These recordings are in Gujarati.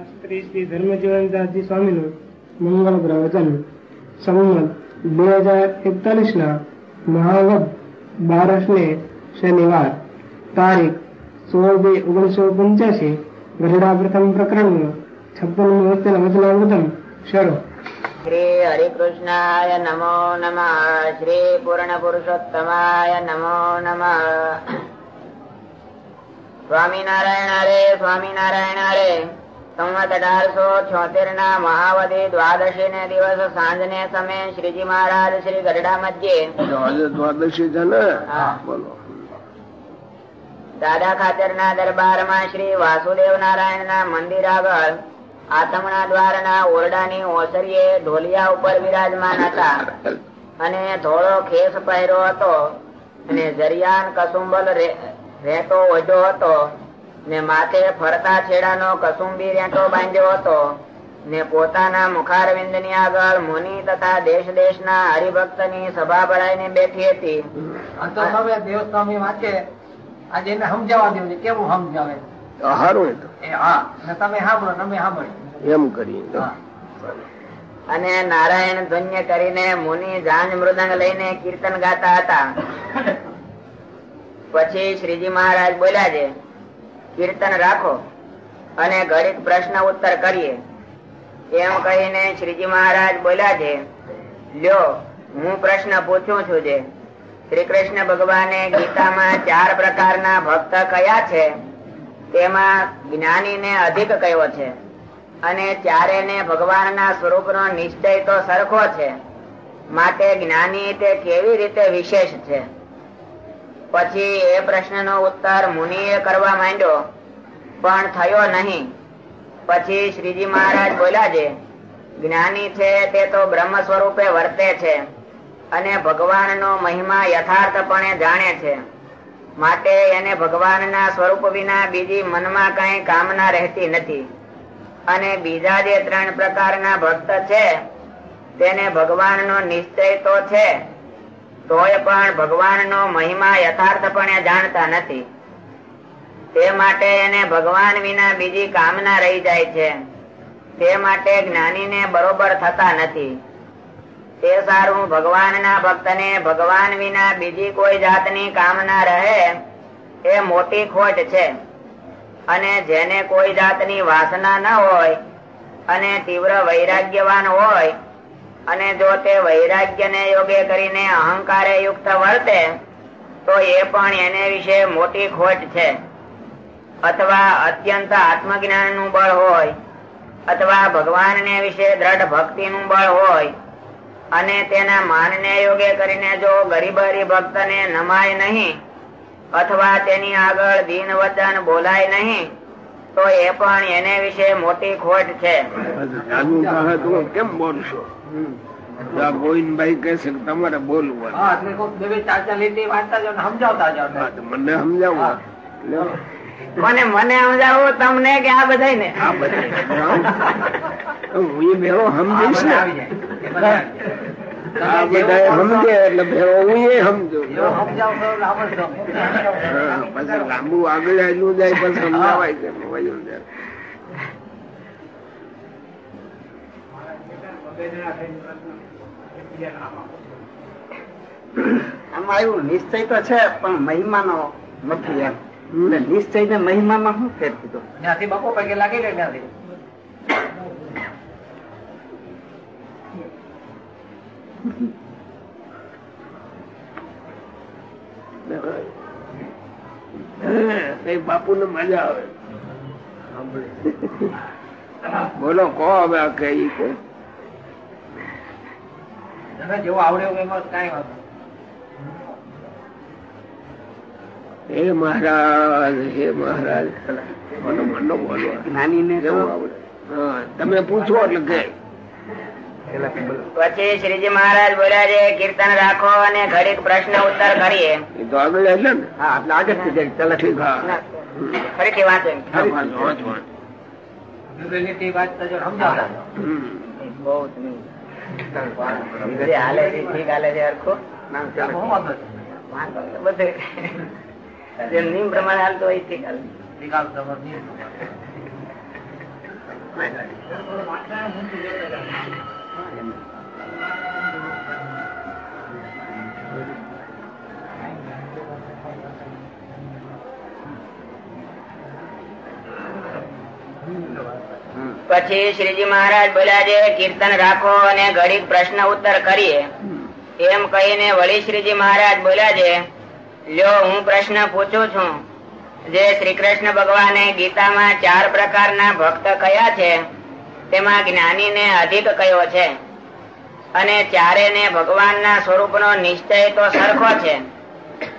શ્રી શ્રી ધર્મજીવનદાસજી સ્વામીનું મંગળ પ્રવચન સંમત બે હજાર એકતાલીસ ના મહાવદ બારસ ને શનિવાર તારીખ સોળ બે ઓગણીસો પંચ્યાસી ગઢડા પ્રથમ પ્રકરણનું છપ્પન વચન વચનામૃતમ શરૂ. શ્રી હરિકૃષ્ણાય નમો નમઃ. શ્રી પૂર્ણ પુરુષોત્તમાય નમો નમઃ. સ્વામિનારાયણ હરે સ્વામિનારાયણ હરે. સંવત અઢારસો છોતેર ના મહાવદી દ્વાદશી ને દિવસ સાંજ ને સમય શ્રીજી મહારાજ શ્રી ગઢડા મધ્યે દ્વાદશી છે ને બોલો દાદા ખાતર ના દરબારમાં શ્રી વાસુદેવ નારાયણ ના મંદિર આગળ આતમણા દ્વાર ના ઓરડા ની ઓસરીએ ઢોલિયા ઉપર વિરાજમાન હતા। અને ધોળો ખેસ પહેર્યો હતો અને જરિયાન કસુંબલ રહેતો ઓઢો હતો ને માથે ફરતા છેડાનો કસુંબી રેટો બાંધ્યો હતો. ને પોતાના મુખારવિંદની આગળ મુનિ તથા દેશ દેશના હરિભક્તની સભા ભરાઈને બેઠી હતી. આ તો તમે દેવસ્વામી વાંચે. આજે એને સમજાવવા દેવું છે. કેવું સમજાવે? હારું એ તો. એ હા ને તમે સાંભળો તમે સાંભળી. એમ કરી અને નારાયણ ધન્ય કરીને મુનિ જાંજ મૃદંગ લઈને કીર્તન ગાતા હતા. પછી શ્રીજી મહારાજ બોલ્યા છે કીર્તન રાખો અને ઘડીક પ્રશ્ન ઉત્તર કરીએ. એમ કહીને શ્રીજી મહારાજ બોલ્યા છે, લ્યો, હું પ્રશ્ન પૂછું છું જે. શ્રી કૃષ્ણ ભગવાને ગીતામાં ચાર પ્રકારના ભક્ત કયા છે? તેમાં જ્ઞાનીને અધિક કયો છે? અને ચારે ને ભગવાનના સ્વરૂપનો નિશ્ચય તો સરખો છે. માટે જ્ઞાની તે કેવી રીતે વિશેષ છે? પછી એ પ્રશ્નનો ઉત્તર મુનિએ કરવા માંડ્યો, પણ થયો નહીં. પછી શ્રીજી મહારાજ બોલ્યા છે, જ્ઞાની છે તે તો બ્રહ્મ સ્વરૂપે વર્તે છે અને ભગવાનનો મહિમા યથાર્થપણે જાણે છે. માટે એને ભગવાનના સ્વરૂપ વિના બીજી મનમાં કઈ કામના રહેતી નથી. અને બીજા જે ત્રણ પ્રકારના ભક્ત છે, તેને ભગવાનનો નિશ્ચય તો છે તોય પણ ભગવાનનો મહિમા યથાર્થપણે જાણતા નથી. તે માટે એને ભગવાન વિના બીજી કામના રહી જાય છે. તે માટે જ્ઞાનીને બરોબર થતા નથી. તે સારું ભગવાનના ભક્તને ભગવાન વિના બીજી કોઈ જાતની કામના રહે એ મોટી ખોટ છે. અને જેને કોઈ જાતની વાસના ન હોય અને તીવ્ર વૈરાગ્યવાન હોય અને જો તે વૈરાગ્યને યોગે કરીને અહંકારે યુક્ત વર્તે, તો એ પણ એને વિશે મોટી ખોટ છે. અથવા અત્યંત આત્મજ્ઞાનનું બળ હોય, અથવા ભગવાનને વિશે દ્રઢ ભક્તિનું બળ હોય, અને તેના માનને યોગે કરીને જો ગરીબ ભક્તને નમાય નહીં, અથવા તેની આગળ દીન વચન બોલાય નહીં તો એ પણ એને વિશે મોટી ખોટ છે. કેમ બોલશો? ગોવિંદભાઈ કહે છે કે તમારે બોલવું મને સમજાવો. મને મને સમજાવો તમને કે આ બધા ને આ બધા હું એ ભેળો સમજીશ ને. આ બધા સમજે એટલે હું એ સમજુ. પછી લાંબુ આગળ આવ્યું જાય પણ સમજાવાય છે વયું જાય. આમાં આવ્યું નિશ્ચય તો છે પણ મહિમાનો નથી એમ. નિશ્ચય ને મહિમામાં શું ફેર કીધો? ત્યાંથી બપો પગે લાગી ગઈ ત્યાંથી કઈ બાપુ ને મજા આવે? બોલો કહો હવે આ કઈ જેવો આવડે એમાં કાંઈ વાંધો હે મહારાજ હે મહારાજ. બોલો મનો બોલો જ્ઞાની ને તમે પૂછો એટલે કે. પછી શ્રીજી મહારાજ બોલ્યા છે કીર્તન રાખો અને ઘડીક પ્રશ્ન ઉત્તર કરીએ. ફરીથી વાંચો નિયમ પ્રમાણે હાલતો હોય ઠીક હાલે. પછી શ્રીજી મહારાજ બોલ્યા છે, કીર્તન રાખો અને ઘડીક પ્રશ્ન ઉત્તર કરીએ. એમ કહીને વળી શ્રીજી મહારાજ બોલ્યા છે, લ્યો, હું પ્રશ્ન પૂછું છું. જે શ્રી કૃષ્ણ ભગવાને ગીતામાં ચાર પ્રકારના ભક્ત કયા છે? તેમાં જ્ઞાની ને અધિક કયો છે? અને ચારે ને ભગવાનના સ્વરૂપનો નિશ્ચય તો સરખો છે.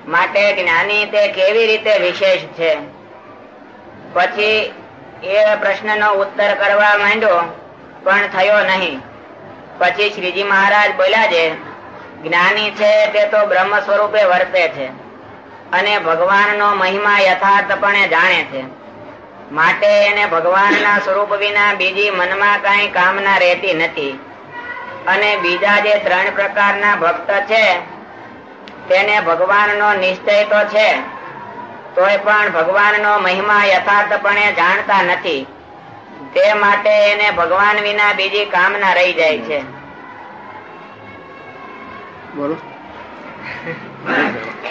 માટે જ્ઞાની તે કેવી રીતે વિશેષ છે? પછી એ પ્રશ્નનો ઉત્તર કરવા માંડ્યો, પણ થયો નહીં. પછી શ્રીજી મહારાજ બોલ્યા છે, જ્ઞાની છે તે તો બ્રહ્મ સ્વરૂપે વર્તે છે અને ભગવાનનો મહિમા યથાર્થપણે જાણે છે. માટે એને ભગવાનના સ્વરૂપ વિના બીજી મનમાં કઈ કામના રહેતી નથી. અને બીજા જે ત્રણ પ્રકારના ભક્ત છે તેને ભગવાનનો નિશ્ચય તો છે તોય પણ ભગવાનનો મહિમા યથાર્થપણે જાણતા નથી. તે માટે એને ભગવાન વિના બીજી કામના રહી જાય છે. બોલો.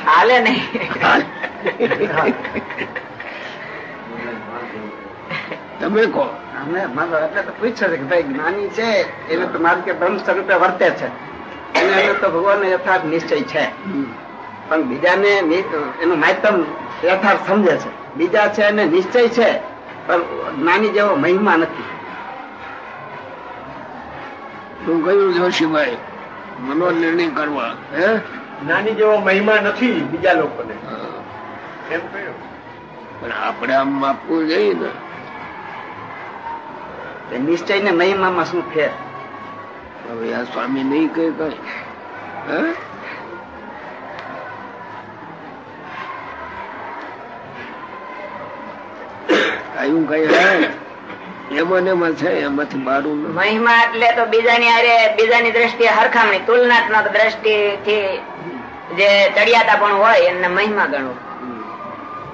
હાલે નહીં તમે કહો અમે મારો એટલે તો પૂછે છે કે ભાઈ જ્ઞાની છે એને તો મારું કે બ્રહ્મ સ્વરૂપે વર્તે છે. અને એને તો ભગવાન યથાર્થ નિશ્ચય છે. પણ બીજાને એનું માધ્યમ યથાર્થ સમજે છે. બીજા છે એને નિશ્ચય છે પણ જ્ઞાની જેવો મહિમા નથી. શું કહ્યું જોશીભાઈ મનોનિર્ણય કરવા. હે? નાની જેવો મહિમા નથી બીજા લોકોને. એમ કહ્યું. પણ આપણે આમ માપવું જોઈએ ને. નિશ્ચય ને મહિમામાં શું ફેર હવે આ સ્વામી નહીં કહે કઈ. હે? કઈ હે? એમાં છે એમાંથી બારું મહિમા એટલે તો બીજાની હારે બીજાની દ્રષ્ટિએ હરખામણી તુલનાત્મક દ્રષ્ટિથી જે ચડિયાતા પણ હોય એને મહિમા ગણવું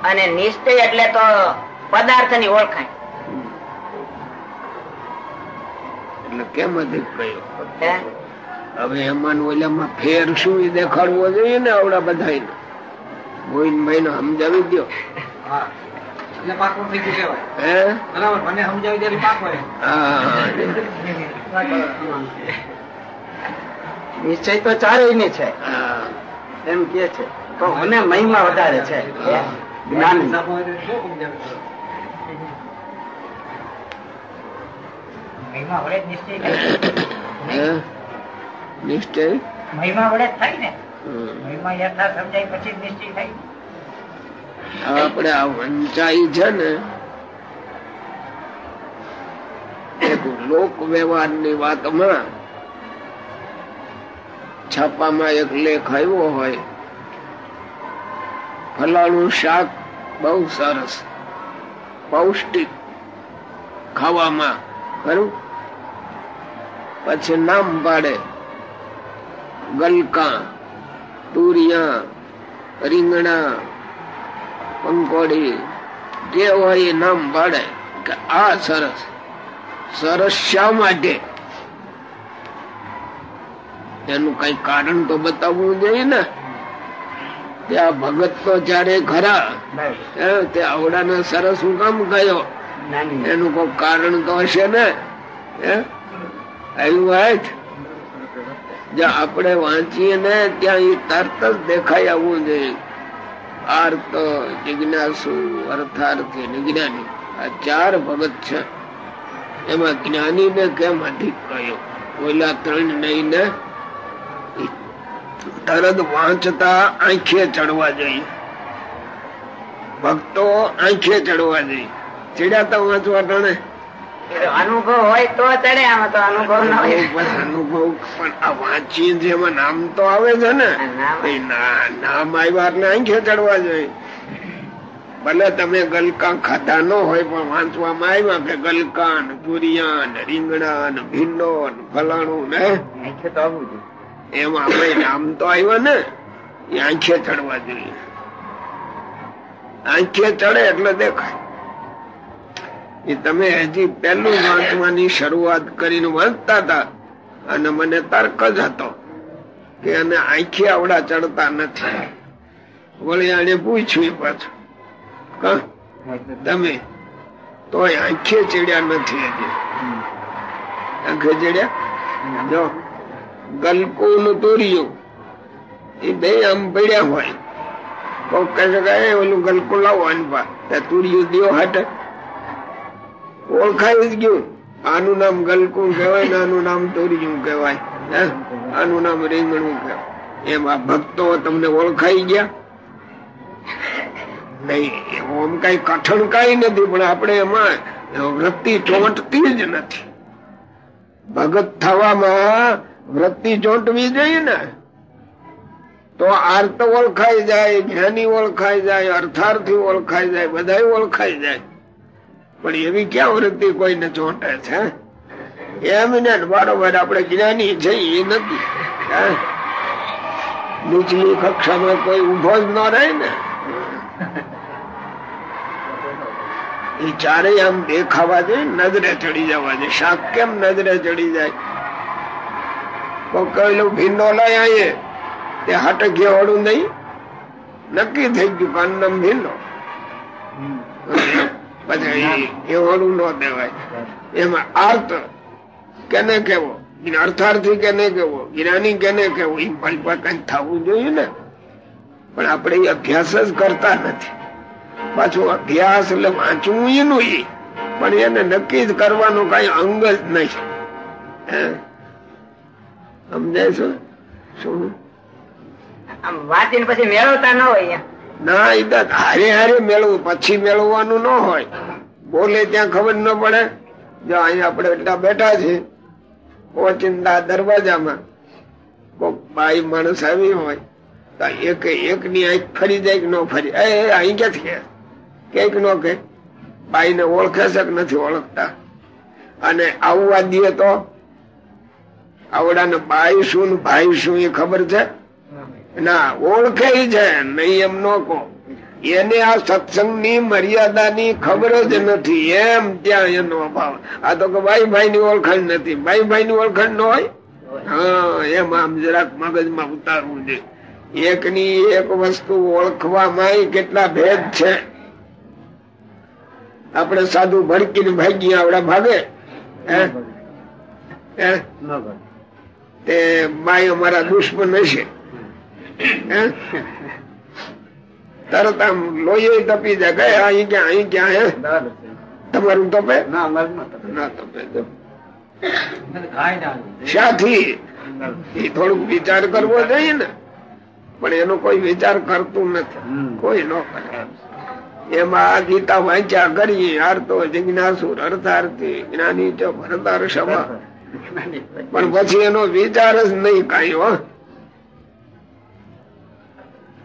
અને નિશ્ચય એટલે તો પદાર્થની ઓળખાણ એટલે કેમ અધિક કયો હવે એમાં ઓલામાં ફેર શું એ દેખાડવો જોઈએ ને આવડા બધા ગોવિંદ ભાઈ ને સમજાવી દો નિશ્ચય તો ચારેયની છે. હા. એમ કે છે. તો મને મહિમા વધારે છે. જ્ઞાની. મહિમા વડે નિશ્ચય નિશ્ચય? મહિમા વડે થાય ને. મહિમા યથાર્થ સમજાય પછી નિશ્ચય થાય. આપણે આ વંચાઈ છે ને એક લોક વ્યવહારની વાતમાં છાપામાં એક લેખ આવ્યો હોય ફલાણું શાક બહુ સરસ પૌષ્ટિક ખાવામાં ખરું? પછી નામ પાડે. ગલકા તુરિયા રીંગણા પંકોડી જે હોય એ નામ પાડે. કે આ સરસ. સરસ શા માટે? એનું કઈ કારણ તો બતાવવું જોઈએ ને. ત્યાં ભગત તો જ્યારે ખરા તે આવડાને સરસ હું કામ કયો એનું કોઈ કારણ તો હશે ને? હે? આવ્યું હોય આપણે વાંચીએ ને ત્યાં એ તરત જ દેખાઈ આવવું જોઈએ આર્ત જિજ્ઞાસુ, અર્થાર્થી ને જ્ઞાની આ ચાર ભગત છે. એમાં જ્ઞાની ને કેમ અધિક કયો ઓલા ત્રણ નહીં ને તરત વાંચતા આંખે ચડવા જઈ ભક્તો આંખે ચડવા જોઈએ ચડ્યા વાંચવા ટાણે. અનુભવ હોય તો ચડે આમાં તો અનુભવ ન હોય. અનુભવ પણ આ વાંચી જેમાં નામ તો આવે છે ને નામ. ના- આવ્યા એટલે આંખે ચડવા જોઈએ. ભલે તમે ગલકા ખાધા ન હોય પણ વાંચવામાં આવ્યા કે ગલકાન ને રીંગણાન ને રીંગણા ભીંડો ને ફલાણું ને એમાં આપણે નામ તો આવ્યા ને એ આંખે ચડવા જોઈએ. આંખે ચડે એટલે દેખાય. એ તમે હજી પહેલું વાંચવાની શરૂઆત કરીને વાંચતા હતા. અને મને તર્ક જ હતો કે અને આંખી આવડા ચડતા નથી. વળી આને પૂછ્યું પાછું તમે? તો આંખે ચડ્યા નથી હજી. આંખે ચડ્યા? જો ગલકુ નું તોર્યું, એ બે આમ પડ્યા હોય. કોઈ કહે ઓલું ગલકું લાવો અનપા તુરિયું દિયો હટે. ઓળખાઈ જ ગયું. આનું નામ ગલકું કહેવાય આનું નામ તોરિયું કહેવાય? આનું નામ રીંગણું કહેવાય. એમ આ ભક્તો તમને ઓળખાઈ ગયા? નહીં ઓમ કઈ કઠણ કઈ નથી, પણ આપણે એમાં વૃત્તિ ચોંટતી જ નથી. ભગત થવામાં વૃત્તિ ચોંટવી જોઈએ ને, તો આર્ત ઓળખાઈ જાય, જ્ઞાની ઓળખાઈ જાય, અર્થાર્થી ઓળખાઈ જાય બધા ઓળખાઈ જાય. પણ એવી ક્યાં વૃત્તિ કોઈને ચોંટે છે એમ ને બરોબર આપણે જ્ઞાની છે એ નથી? નીચલી કક્ષામાં કોઈ ઊભો જ ન રહે ને. એ ચારેય આમ દેખાવા જોઈએ નજરે ચડી જવા જોઈએ શાક કેમ નજરે ચડી જાય? પકડેલું ભીંડો લઈ આવીએ. તે હાટકીએ વાળું નહીં. નક્કી થઈ ગયું કાનમ ભીંડો. પછી એ ન દેવાય એમાં આર્ત કેને કેવો અર્થાર્થી કેને કેવો જ્ઞાની કેને કેવો એ ભાઈ પર કઈ થવું જોઈએ ને? પણ આપણે અભ્યાસ જ કરતા નથી. પાછું અભ્યાસ એટલે વાંચવું એનું એ પણ એને નક્કી જ કરવાનું કઈ અંગ જ નહીં? સમજાય છે? શું આમ વાંચીને પછી મેળવતા ન હોય. ના એ તો હારે હારે મેળવું, પછી મેળવવાનું ન હોય. બોલે ત્યાં ખબર ન પડે. જો અહીંયા આપણે એટલા બેઠા છે, ઓચિંતા દરવાજામાં. કોક બાઈ માણસ આવી હોય, તો એક એક ની આંખ ફરી જાય કે ન ફરી? એ અહીં ક્યાંથી કે ન કે બાઈ ને ઓળખે છે કે નથી ઓળખતા? અને આવવા દે તો? આવડા ને બાઈ શું ભાઈ શું એ ખબર છે? ના ઓળખે છે નહીં એમ નો કહો. એને આ સત્સંગની મર્યાદા ખબર જ નથી. એમ ત્યાં એનો અભાવ. આ તો કે ભાઈ ભાઈ ની ઓળખાણ નથી. ભાઈ ભાઈ ની ઓળખાણ ન હોય? હા એમ આમ જરાક મગજમાં ઉતારવું છે. એક ની એક વસ્તુ ઓળખવામાં કેટલા ભેદ છે. આપણે સાધુ ભડકીને ભાગી આવડા ભાગે. તે ભાઈ અમારા દુશ્મન હશે? તરત આમ લોહી તપી જાય. ગયા અહીં ક્યાં? અહીં ક્યાં હે? તમારું તપે? ના તપે. શાથી? એ થોડુંક વિચાર કરવો જોઈએ ને. પણ એનો કોઈ વિચાર કરતું નથી. કોઈ ન કરે. એમાં આ ગીતા વાંચ્યા કરીએ હારતો જિજ્ઞાસુર અર્થાર્થી જ્ઞાની ચ ભરતાર સભા પણ પછી એનો વિચાર જ નહીં કાંઈ હો.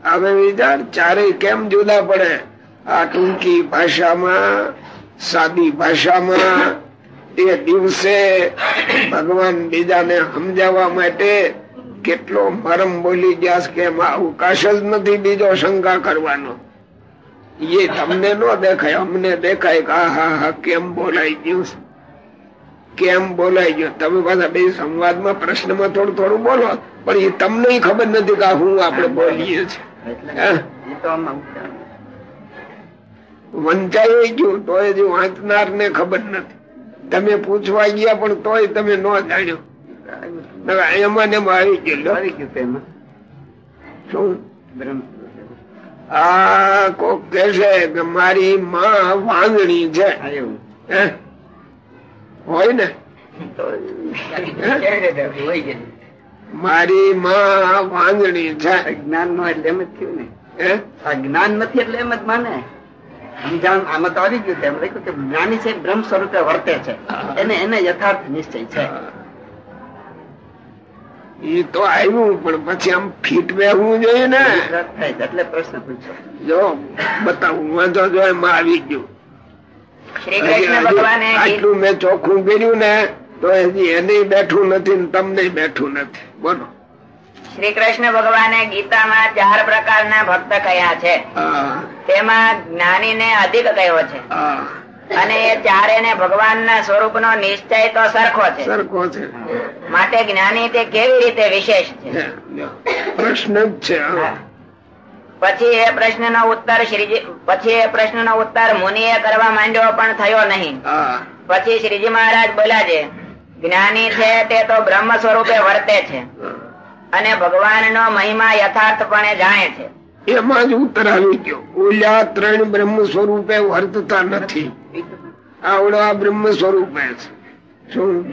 હવે વિચાર, ચારે કેમ જુદા પડે? આ ટૂંકી ભાષામાં, સાદી ભાષામાં, એ દિવસે ભગવાન બીજાને સમજાવવા માટે કેટલો મરમ બોલી ગયા કે એમાં અવકાશ જ નથી બીજો શંકા કરવાનો. એ તમને ન દેખાય, અમને દેખાય કે હા હા કેમ બોલાઈ ગયું કેમ બોલાઈ ગયો? તમે પાછા બે સંવાદમાં પ્રશ્નમાં થોડું થોડું બોલો, પણ એ તમને ખબર નથી કે હું આપણે બોલીએ છીએ. વંચાઈ ગયું તોય જે વાંચનાર ને ખબર નથી. તમે પૂછવા ગયા પણ તોય તમે ન જાણ્યો. એમાં એમાં આવી ગયેલો. આવી ગયું તેમાં. શું? આ કોક કે છે કે મારી માં વાંગણી છે? હોય ને? તો હોય? મારી માં વાંગણી છે અજ્ઞાન નો એટલે એમ જ થયું ને. અજ્ઞાન નથી એટલે એમ જ માને. સમજાણ આમાં તો આવી ગયું તેમ લખ્યું કે જ્ઞાની છે બ્રહ્મ સ્વરૂપે વર્તે છે. એને એને યથાર્થ નિશ્ચય છે. એ તો આવ્યું પણ પછી આમ ફીટ બેહવું જોઈએ ને. એટલે પ્રશ્ન પૂછો. જો બતાવું વાંધો જો એમાં આવી ગયું. આટલું મેં ચોખ્ખું કર્યું ને તો હજી એને બેઠું નથી ને તમને બેઠું નથી. બોલો. શ્રી કૃષ્ણ ભગવાને ગીતામાં ચાર પ્રકારના ભક્ત કયા છે. તેમાં જ્ઞાની ને અધિક કયો છે. અને એ ચારે ને ભગવાનના સ્વરૂપનો નિશ્ચય તો સરખો છે. સરખો છે. માટે જ્ઞાની તે કેવી રીતે વિશેષ છે. પ્રશ્ન જ છે. પછી એ પ્રશ્ન નો ઉત્તર શ્રીજી પછી એ પ્રશ્નનો ઉત્તર મુનિએ કરવા માંડ્યો પણ થયો નહીં. પછી શ્રીજી મહારાજ બોલ્યા છે જ્ઞાની છે તે તો બ્રહ્મ સ્વરૂપે વર્તે છે. અને ભગવાનનો મહિમા યથાર્થપણે જાણે છે. એમાં જ ઉત્તર આવી ગયો. ઓલા ત્રણ બ્રહ્મ સ્વરૂપે વર્તતા નથી. આવડો આ બ્રહ્મ સ્વરૂપે છે. શું?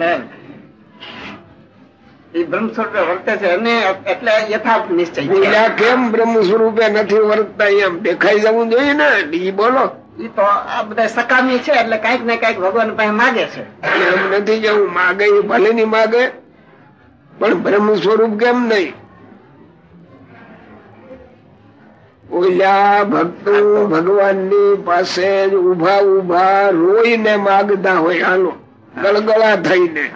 એ બ્રહ્મ સ્વરૂપે વર્તે છે અને એટલે યથાર્થ નિશ્ચય કેમ બ્રહ્મ સ્વરૂપે નથી વર્તતા એમ? દેખાઈ જવું જોઈએ ને? બોલો. તો આ બધા સકામી છે એટલે કંઈક ને કંઈક ભગવાન પાસે માગે છે. એમ નથી જવું માગે એ ભલે નહીં માગે પણ બ્રહ્મ સ્વરૂપ કેમ નહીં? ઓલા ભક્તો ભગવાનની પાસે જ ઊભા ઊભા રોઈને માગતા હોય હાલો ગળગળા થઈને.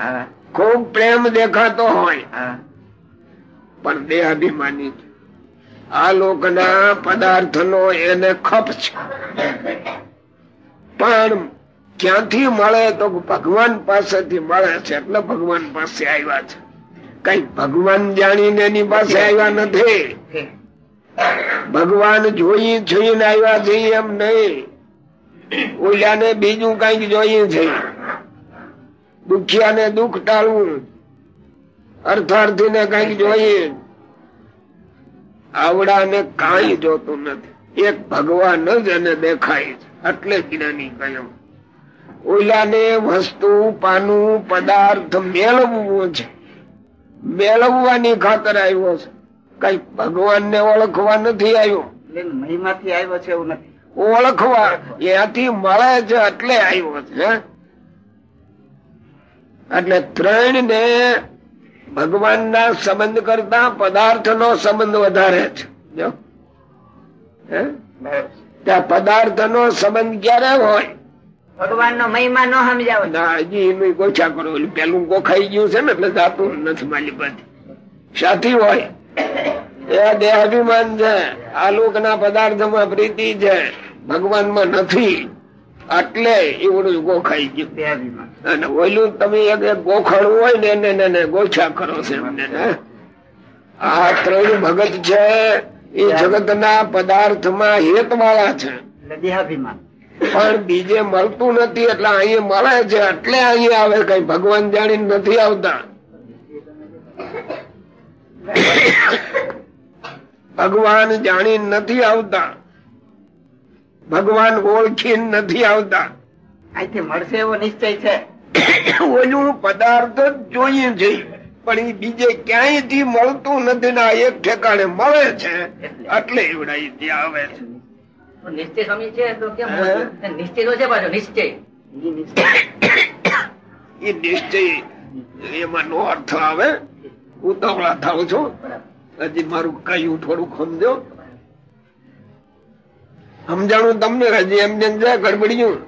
ખૂબ પ્રેમ દેખાતો હોય. હા. પણ દેહાભિમાની છે. આ લોકના પદાર્થનો એને ખપ છે. પણ ક્યાંથી મળે તો ભગવાન પાસેથી મળે છે એટલે ભગવાન પાસે આવ્યા છે. કઈ ભગવાન જાણીને એની પાસે આવ્યા નથી. ભગવાન જોઈ જોઈને આવ્યા છે એમ નહીં. ઓલાને બીજું કંઈક જોઈએ છે. દુખિયાને દુઃખ ટાળવું. અર્થાર્થી ને કંઈક જોઈએ આવડાને કાંઈ જોતું નથી. એક ભગવાન જ એને દેખાય છે એટલે જ્ઞાની કહ્યું ઓલાને વસ્તુ પાનું પદાર્થ મેળવવું છે. મેળવવાની ખાતર આવ્યો છે. કઈ ભગવાન ને ઓળખવા નથી આવ્યો. મહિમાથી આવ્યો છે એવું નથી. ઓળખવા ત્યાંથી મળે છે એટલે આવ્યો છે? એટલે ત્રણ ને ભગવાન ના સંબંધ કરતા પદાર્થ નો સંબંધ વધારે છે. જો? ત્યાં પદાર્થ નો સંબંધ ક્યારે હોય? ભગવાનનો મહિમા ન સમજાવો. ના, હજી એનું ગોછા કરો. પેલું ગોખાઈ ગયું છે ને એટલે જાતું નથી માલી પાસે. સાથી હોય. એ દેહાભિમાન છે. આ લોક ના પદાર્થમાં પ્રીતિ છે. ભગવાનમાં નથી. એટલે એવડું ગોખાઈ ગયું. અને ઓલું તમે એક એક હોય ને એને ગોછા કરો છો એમને આ ત્રણ ભગત છે એ જગત ના પદાર્થમાં હેત વાળા છે પણ બીજે મળતું નથી એટલે અહીંયા મળે છે એટલે અહીંયા આવે કઈ ભગવાન જાણીને નથી આવતા. ભગવાન જાણીને નથી આવતા. ભગવાન ઓળખી નથી આવતા. અહીંથી મળશે એવો નિશ્ચય છે. ઓલું પદાર્થ જ જોઈએ છે. પણ એ બીજે ક્યાંયથી મળતું નથી ને એક ઠેકાણે મળે છે એટલે. એવડા ત્યાં આવે છે. નિશ્ચય સ્વામી છે તો કેમ નિશ્ચય તો છે પાછો નિશ્ચય. એ નિશ્ચય. એમાં નો અર્થ આવે. ઉતાવળા થાવ છો. હજી મારું કયું થોડું સમજો. સમજાણું તમને હજી એમ જેમ છે ગડબડિયું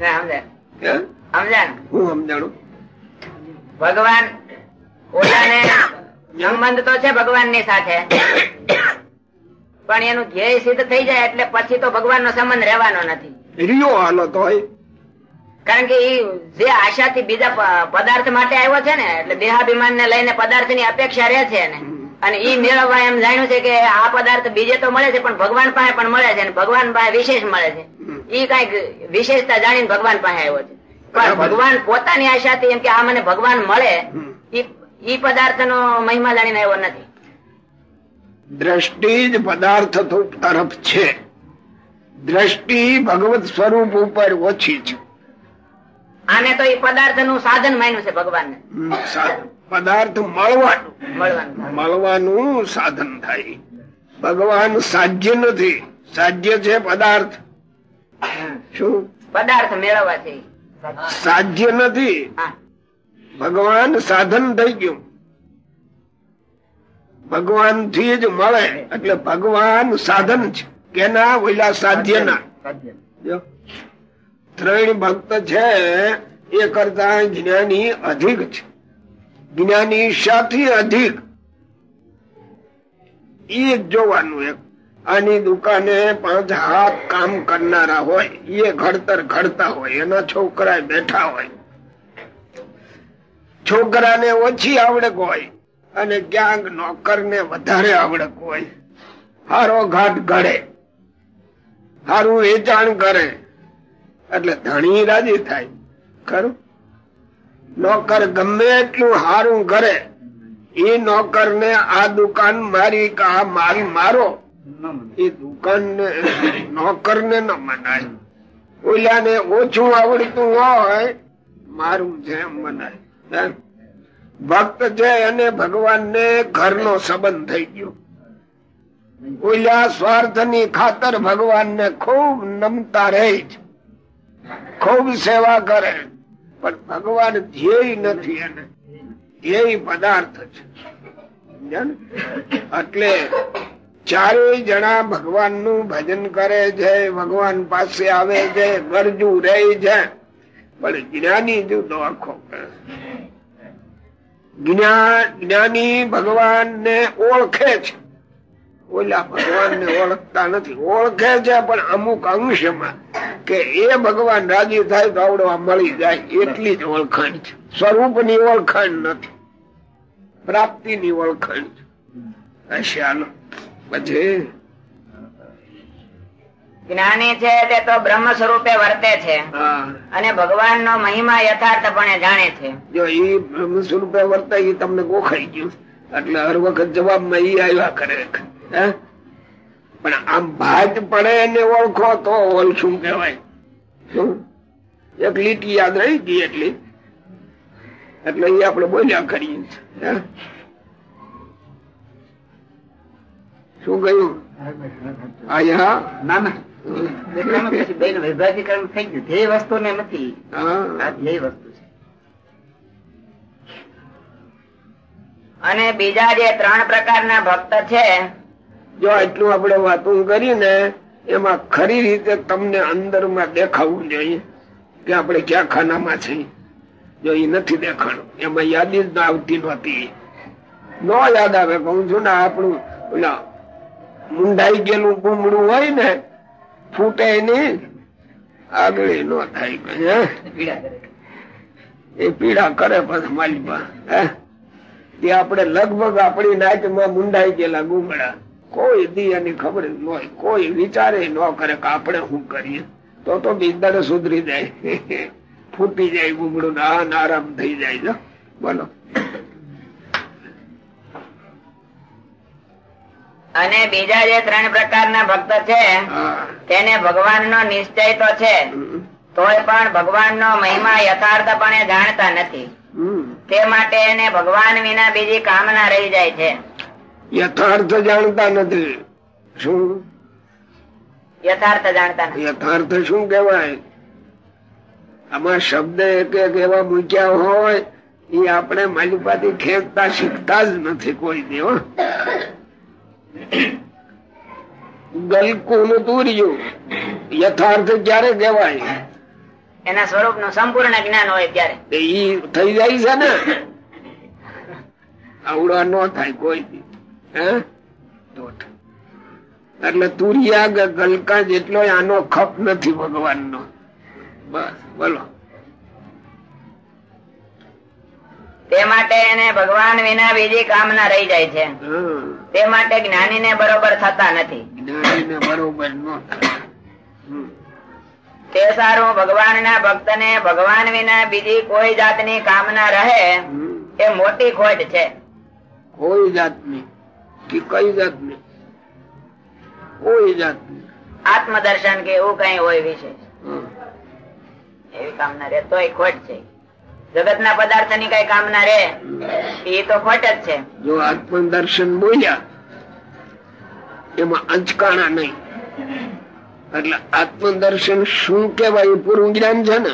હે? સમજાણું? ભગવાન ઓલાને સંબંધ તો છે ભગવાનની સાથે. પણ એનું ધ્યેય સિદ્ધ થઈ જાય એટલે પછી તો ભગવાન નો સંબંધ રહેવાનો નથી. રિયો હાલત હોય કારણ કે એ જે આશાથી બીજા પદાર્થ માટે આવ્યો છે ને એટલે દેહાભિમાન ને લઈને પદાર્થની અપેક્ષા રહે છે ને અને ઈ મેળવવા એમ જાણ્યું છે કે આ પદાર્થ બીજે તો મળે છે પણ ભગવાન પાસે પણ મળે છે ભગવાન પાસે વિશેષ મળે છે. ઈ કંઈક વિશેષતા જાણીને ભગવાન પાસે આવ્યો છે. પણ ભગવાન પોતાની આશાથી એમ કે આ મને ભગવાન મળે ઈ- પદાર્થ નો મહિમા જાણીને આવ્યો નથી. દ્રષ્ટિ જ પદાર્થ તરફ છે. દ્રષ્ટિ ભગવત સ્વરૂપ ઉપર ઓછી છે. આને તો એ પદાર્થનું સાધન માન્યું છે ભગવાન ને હમ, સા- પદાર્થ મળવાનું. સાધન થાય. ભગવાન સાધ્ય નથી. સાધ્ય છે પદાર્થ. શું? પદાર્થ મેળવવાથી. સાધ્ય નથી. ભગવાન સાધન થઈ ગયું. ભગવાનથી જ મળે. એટલે ભગવાન સાધન છે. કેના? ઓલા સાધ્ય ના ત્રણ ભક્ત છે એ કરતા જ્ઞાની અધિક છે. જ્ઞાની શાથી અધિક. એ જોવાનું એક. આની દુકાને પાંચ હાથ કામ કરનારા હોય એ ઘડતર ઘડતા હોય, એના છોકરા બેઠા હોય. છોકરાને ઓછી આવડક હોય અને ક્યાંક નોકર ને વધારે આવડક હોય. હારો ઘાટ ઘડે. હારું વેચાણ કરે. એટલે ધણી રાજી થાય. ખરું? નોકર ગમે એટલું હારું કરે એ નોકર ને આ દુકાન મારી કે માલ મારો એ દુકાન ને નોકર ને ન મનાય. ઓલા ને ઓછું આવડતું હોય, મારું છે મનાય? ભક્ત છે અને ભગવાન ને ઘરનો સંબંધ થઈ ગયો. ઓલા સ્વાર્થની ખાતર ભગવાન ને ખૂબ નમતા રહે છે. ખૂબ સેવા કરે પણ ભગવાન ધ્યેય નથી એને ધ્યેય પદાર્થ છે. એટલે ચારેય જણા ભગવાનનું ભજન કરે છે, ભગવાન પાસે આવે છે, ગરજુ રહે છે. પણ જ્ઞાની જુદો આખો. જ્ઞાની ભગવાન ને ઓળખે છે. ઓલા ભગવાન ને ઓળખતા નથી. ઓળખે છે, પણ અમુક અંશમાં કે એ ભગવાન રાજી થાય તો આવડવા મળી જાય. એટલી જ ઓળખાણ છે. સ્વરૂપની ઓળખાણ નથી. પ્રાપ્તિ ની ઓળખાણ છે. પછી? જ્ઞાની છે તે તો બ્રહ્મ સ્વરૂપે વર્તે છે. અને ભગવાન નો મહિમા યથાર્થપણે જાણે છે. જો એ બ્રહ્મ સ્વરૂપે વર્તાય એ તમને ગોખાઈ ગયું. એટલે હર વખત જવાબમાં ઈ આવ્યા કરે. પણ આમ ભાત પડે એને ઓળખો તો ઓળખું કહેવાય. એક લીટી યાદ રહી ગઈ એટલી. એટલે એ આપણે બોલ્યા કરીએ. શું કહ્યું? વિભાગીકરણ થઈ ગયું. ધ્યેય વસ્તુ ને નથી આ ધ્યેય વસ્તુ છે. અને બીજા જે ત્રણ પ્રકારના ભક્ત છે જો એટલું આપણે વાતું કરીને એમાં ખરી રીતે તમને અંદરમાં દેખાવું જોઈએ કે આપણે ક્યાં ખાનામાં છે જો એ નથી દેખાણું, એમાં યાદી જ આવતી નહોતી. નો યાદ આવે, કહું છું ને આપણું ઓલા મુંડાઈ ગયેલું ગુમડું હોય ને, ફૂટે નહીં, આગળ ન થાય? એ પીડા કરે પછી માલિકા હે? એ આપણે લગભગ આપણી નાચમાં મુંડાઈ ગયેલા ગુમડા. કોઈ દી એની ખબર ન હોય કોઈ વિચારે ન કરે કે આપણે શું કરીએ. તો તો બિંદર સુધરી જાય. ફૂટી જાય ગુમડું ને આરામ થઈ જાય. જો બોલો. અને બીજા જે ત્રણ પ્રકારના ભક્ત છે તેને ભગવાન નો નિશ્ચય તો છે તોય પણ ભગવાન નો મહિમા યથાર્થપણે જાણતા નથી. તે માટે એને ભગવાન વિના બીજી કામના રહી જાય છે. યથાર્થ જાણતા નથી. શું? યથાર્થ જાણતા યથાર્થ શું કેવાય આમાં શબ્દ એક એક એવા મૂક્યા હોય એ આપણે માલિપાથી ખેંચતા શીખતા જ નથી કોઈ દેવ હો. ગલકું નું તુર્યું. યથાર્થ ક્યારે કહેવાય? એના સ્વરૂપનું સંપૂર્ણ જ્ઞાન હોય ત્યારે. એ થઈ જાય છે ને. આવડા ન થાય કોઈ. એટલે તુરિયા ગલકા જેટલો આનો ખપ નથી ભગવાન નો બસ બોલો. તે માટે એને ભગવાન વિના બીજી કામના રહી જાય છે. તે માટે જ્ઞાની ને બરોબર થતા નથી. બરોબર હમ. તે સારું ભગવાન ના ભક્ત ને ભગવાન વિના બીજી કોઈ જાતની કામના રહે. એ મોટી ખોટ છે. કોઈ જાતની. કે કઈ જાતની કોઈ જાતની આત્મદર્શન કે એવું કઈ હોય વિશેષ. એવી કામના રે તોય ખોટ છે. જગત ના પદાર્થની કઈ કામના રે એ તો ખોટ જ છે. જો આત્મ દર્શન બોલ્યા એમાં અંચકાણા નહીં. એટલે આત્મ દર્શન શું કેવાય એ પૂરું જ્ઞાન છે ને?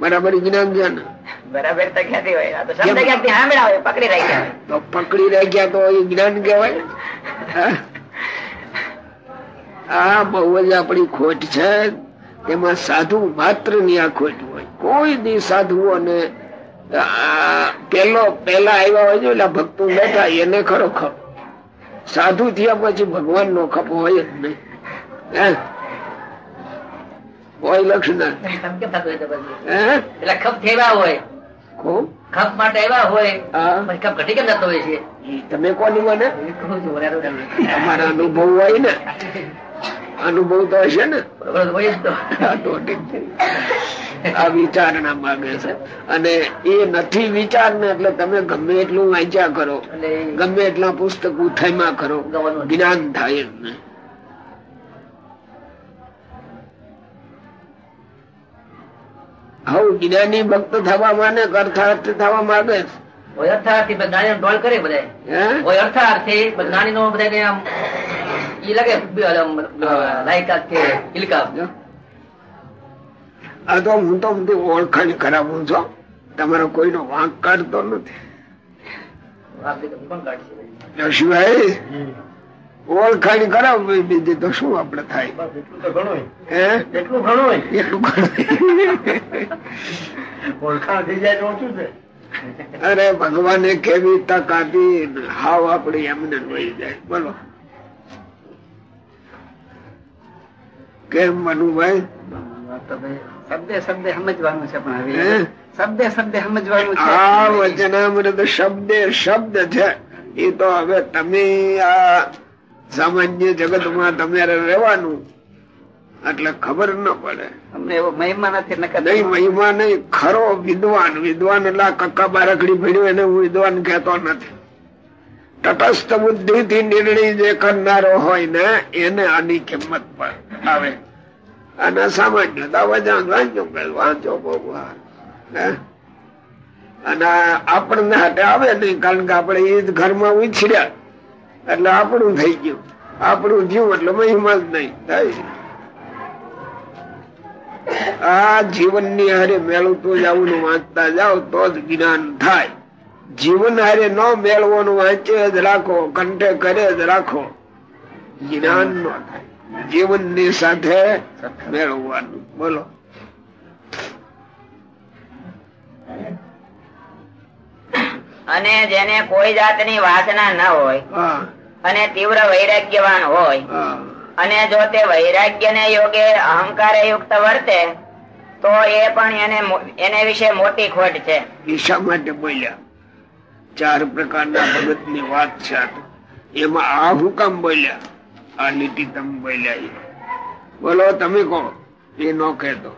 બરાબર જ્ઞાન છે ને? બરાબર તો ક્યાંથી હોય? તો શબ્દ ક્યાંથી સાંભળ્યા હોય પકડી રહી ગયા તો પકડી એ જ્ઞાન કહેવાય આ બહુ જ આપણી ખોટ છે. તેમાં સાધુ માત્રની આ ખોટ હોય. કોઈ દી સાધુઓને પેલો પેલા આવ્યા હોય એટલે ભક્તો બેઠા એને ખરો ખપ સાધુ થયા પછી ભગવાન નો ખપ હોય જ નહીં? હોય લક્ષ્મણ. ખપ કેમ હોય. ખપ માટે આવ્યા હોય ખપ ઘટી કેમ જતો હોય છે? તમે કોની મને. તમારા અનુભવ હોય ને. અનુભવ તો હશે ને. આ વિચારણા માંગે છે. અને એ નથી વિચાર ને એટલે તમે ગમે એટલું વાંચ્યા કરો. ગમે એટલા પુસ્તક ઉથાઈમાં કરો. જ્ઞાન થાય જ હવ જ્ઞાની ભક્ત થવા માને અર્થાર્થ થવા માંગે છે. અર્થાર્થી જ્ઞાનીનો ટોળ કરે બધા હે? અર્થાર્થી પછી જ્ઞાનીનો બધાને આમ ઈ લાગે લાયકાત કે ઇલકા આ તો હું તો બધી ઓળખાણ કરાવું છું. તમારો કોઈનો વાંક કાઢતો નથી. આપણી ઓળખાણ કરાવવી બીજી તો શું આપડે થાય? એટલું તો ઘણું એટલું ઘણું એટલું કરે. ઓળખાણ થઈ જાય ઓછું છે. અરે ભગવાને કેવી તક આપી હાવ આપડી એમને વહી જાય. બોલો. કેમ મનુભાઈ? શબ્દે શબ્દે સમજવાનું છે પણ હે? હવે શબ્દે શબ્દે સમજવાનું છે. આ વચનામૃત શબ્દે શબ્દ છે. એ તો હવે તમે આ સામાન્ય જગતમાં તમારે રહેવાનું. એટલે ખબર ન પડે. અમને એવો મહિમા નથી નહીં મહિમા નહીં ખરો વિદ્વાન. વિદ્વાન એટલે કક્કા બારકડી ભણ્યો એને હું વિદ્વાન કહેતો નથી. તટસ્થ બુદ્ધિ થી નિર્ણય જે કરનારો હોય ને એને આની કિંમત પર આવે. અને સામાન્ય વાંચો વાંચો હે? અને આપણને હાથે આવે નહીં કારણ કે આપણે એ જ ઘરમાં ઉછર્યા એટલે આપણું થઈ ગયું. આપણું જીવ એટલે મહિમા જ નહીં થાય. આ જીવનની હારે મેળવતું જવું વાંચતા જાઓ તો જ જ્ઞાન થાય. જીવન હારે ન મેળવવાનું વાંચે જ રાખો કંઠે કરે જ રાખો. જ્ઞાન ન થાય. જીવનની સાથે મેળવવાનું. બોલો. અને જેને કોઈ જાતની વાસના ન હોય અને તીવ્ર વૈરાગ્યવાન હોય. અને જો તે વૈરાગ્ય ને યોગે અહંકાર યુક્ત વર્તે તો એ પણ એને એને વિશે મોટી ખોટ છે. ઈશા માટે બોલ્યા? ચાર પ્રકારના ભગતની વાત છે એમાં આ હું કામ બોલ્યા? આ લીટી તમે બોલ્યા. બોલો તમે કહો. એ નો કહેતો.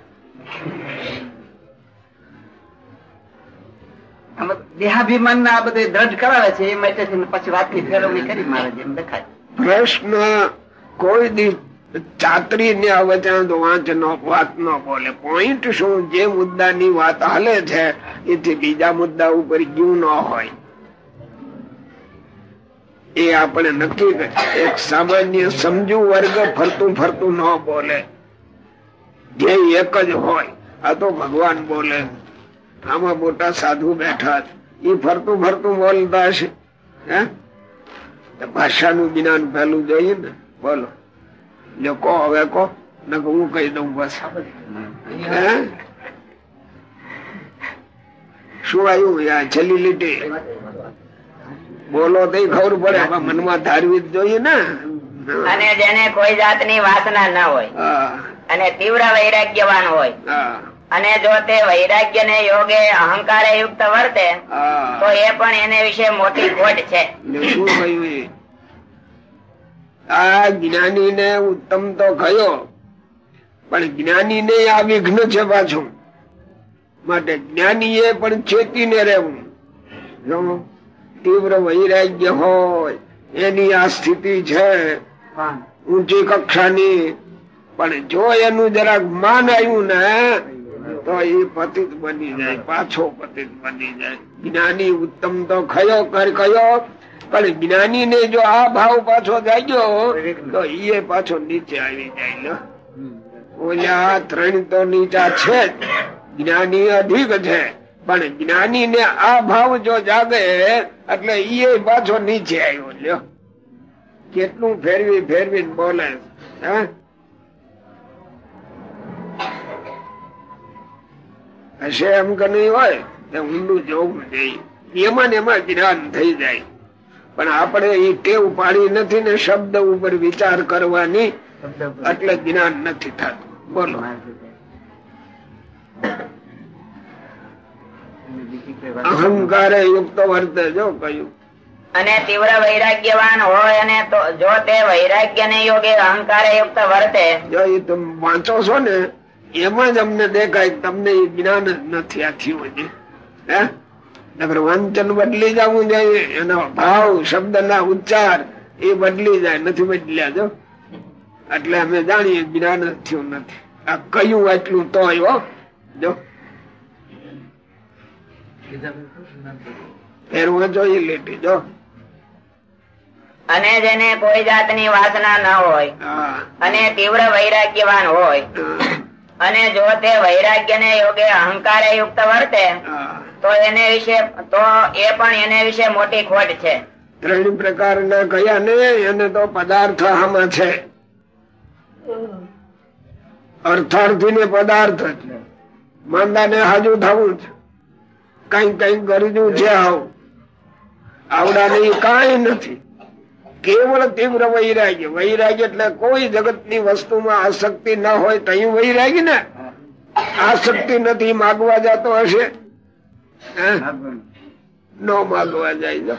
દેહાભિમાન ના બધું દ્રઢ કરાવે છે, એ માટે પછી વાતની ફેરવણી કરી મારે જેમ દેખાય. પ્રશ્ન કોઈ દી ચાતરી ને અવચન વાંચ નો, વાત ન બોલે. પોઈન્ટ શું? જે મુદ્દાની વાત હાલે છે, એથી બીજા મુદ્દા ઉપર ગયું ન હોય. એ આપણે નક્કી એક સામાન્ય સમજુ વર્ગ ફરતું ફરતું ન બોલે. જે એક જ હોય, આ તો ભગવાન બોલે. આમાં મોટા સાધુ બેઠા એ ફરતું ફરતું બોલતા હશે. ભાષાનું જ્ઞાન પેલું જોઈએ ને બોલો. જો કહો હવે કહો ને હું કહી દઉં બસ. શું આવ્યું? છેલ્લી લીટી. બોલો તો ખબર પડે. મનમાં ધારવી જ જોઈએ ને. અને જેને કોઈ જાતની વાસના ના હોય અને તીવ્ર વૈરાગ્યવાન હોય અને જો તે વૈરાગ્ય ને યોગે અહંકાર યુક્ત વર્તે તો એ પણ એને વિશે મોટી ખોટ છે. આ જ્ઞાની ને ઉત્તમ તો ગયો પણ જ્ઞાની ને આ વિઘ્ન છે પાછું. માટે જ્ઞાની એ પણ ચેતીને રહેવું. જો તીવ્ર વૈરાગ્ય હોય એની આ સ્થિતિ છે ઊંચી કક્ષાની પણ જો એનું જરાક માન આવ્યું ને તો એ પતિત બની જાય, પાછો પતિત બની જાય. જ્ઞાની ઉત્તમ તો ખયો, કર કયો પણ જ્ઞાની ને જો આ ભાવ પાછો જાગ્યો, તો એ પાછો નીચે આવી જાય. ઓલા ત્રણ તો નીચા છે જ્ઞાની અધિક છે. પણ જ્ઞાની ને આ ભાવ જો જાગે, એટલે એ પાછો નીચે આવ્યો. લ્યો કેટલું ફેરવી ફેરવી બોલે હે? હશે એમ કે નહીં હોય તો ઊંડું જોવું જોઈએ એમાં ને એમાં જ્ઞાન થઈ જાય. પણ આપણે એ ટેવ પાડી નથી ને શબ્દ ઉપર વિચાર કરવાની એટલે જ્ઞાન નથી થતું. બોલો. અહંકારે યુક્ત વર્તે જો કયું અને તીવ્ર વૈરાગ્યવાન હોય અને તો જો તે વૈરાગ્ય ને યોગે અહંકારે યુક્ત વર્તે. જો એ તમે વાંચો છો ને એમાં જ અમને દેખાય તમને એ જ્ઞાન જ નથી આ થયું હે? નકર વાંચન બદલી જવું જોઈએ એનો ભાવ શબ્દ ના ઉચ્ચાર એ બદલી જાય નથી બદલ્યા જો. એટલે અમે જાણીએ જ્ઞાન જ થયું નથી. આ કયું એટલું તો હો. જો. એ લેટી જો. અને જેને કોઈ જાતની વાસના ન હોય અને તીવ્ર વૈરાગ્યવાન હોય અને જો તે વૈરાગ્ય ને યોગે અહંકાર યુક્ત વર્તે તો એને વિશે તો એ પણ એને વિશે મોટી ખોટ છે. ત્રણ પ્રકારના કયા ને એને તો પદાર્થ આમાં છે. અર્થાર્થી ને પદાર્થ છે. માંદા ને હાજુ થવું છે. કઈ કઈ ગરજું છે આવું. આવડા ને કઈ નથી. કેવળ તીવ્ર વૈરાગ્ય. વૈરાગ્ય એટલે કોઈ જગતની વસ્તુમાં આસક્તિ ના હોય તો અહીં વૈરાગ્ય ને આસક્તિ નથી, માગવા જતો હશે. ન માગવા જાય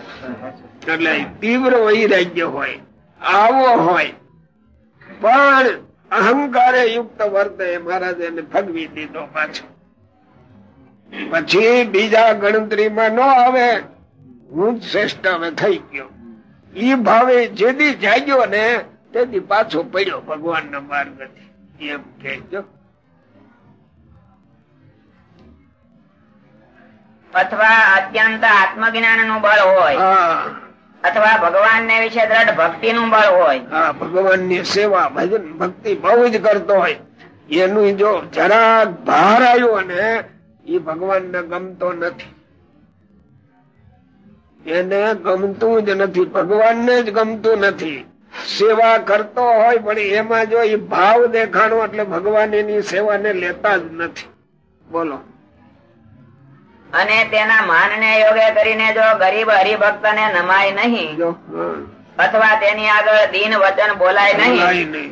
એટલે તીવ્ર વૈરાગ્ય હોય, આવો હોય. પણ અહંકારે યુક્ત વર્તે મહારાજ એને ફગવી દીધો પાછો. પછી બીજા ગણતરીમાં ન આવે. હું જ શ્રેષ્ઠ હવે થઈ ગયો. ઈ ભાવે જેદી જાગ્યો ને તેથી પાછો પડ્યો ભગવાન ના માર્ગ એમ કહેજો અથવા અત્યંત આત્મજ્ઞાનનું બળ હોય. અથવા ભગવાન ને વિશે દ્રઢ ભક્તિ નું બળ હોય. ભગવાનની સેવા ભજન ભક્તિ બહુ જ કરતો હોય. એનું જો જરાક ભાર આવ્યો ને એ ભગવાન ને ગમતો નથી. એને ગમતું જ નથી ભગવાન ને જ ગમતું નથી. સેવા કરતો હોય પણ એમાં જો એ ભાવ દેખાણો એટલે ભગવાન એની સેવાને લેતા જ નથી. બોલો. અને તેના માન ને યોગે કરીને જો ગરીબ હરિભક્ત ને નમાય નહીં અથવા તેની આગળ દીન વચન બોલાય નહીં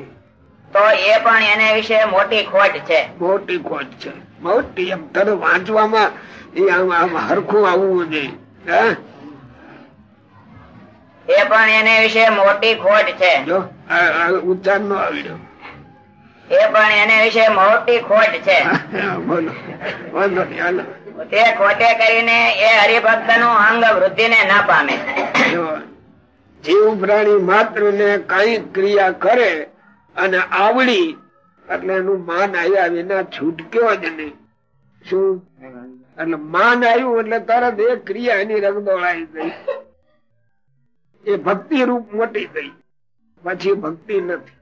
તો એ પણ એને વિશે મોટી ખોટ છે. મોટી ખોટ છે. મોટી એમ. તને વાંચવામાં હરખું આવવું જોઈએ હે? એ પણ એને વિશે મોટી ખોટ છે. ઉચ્ચાર નો આવડ્યો એ પણ એને વિશે મોટી ખોટ છે. તે ખોટે કરીને એ હરિભક્તનું અંગ વૃદ્ધિ ને ના પામે. જીવ પ્રાણી માત્ર ને કઈ ક્રિયા કરે અને આવડી એટલે એનું માન આવ્યા વિના છૂટક્યો જ નહીં. શું? એટલે માન આવ્યું એટલે તરત એ ક્રિયા એની રગદોળાઈ ગઈ. એ ભક્તિ રૂપ મોટી ગઈ પછી ભક્તિ નથી.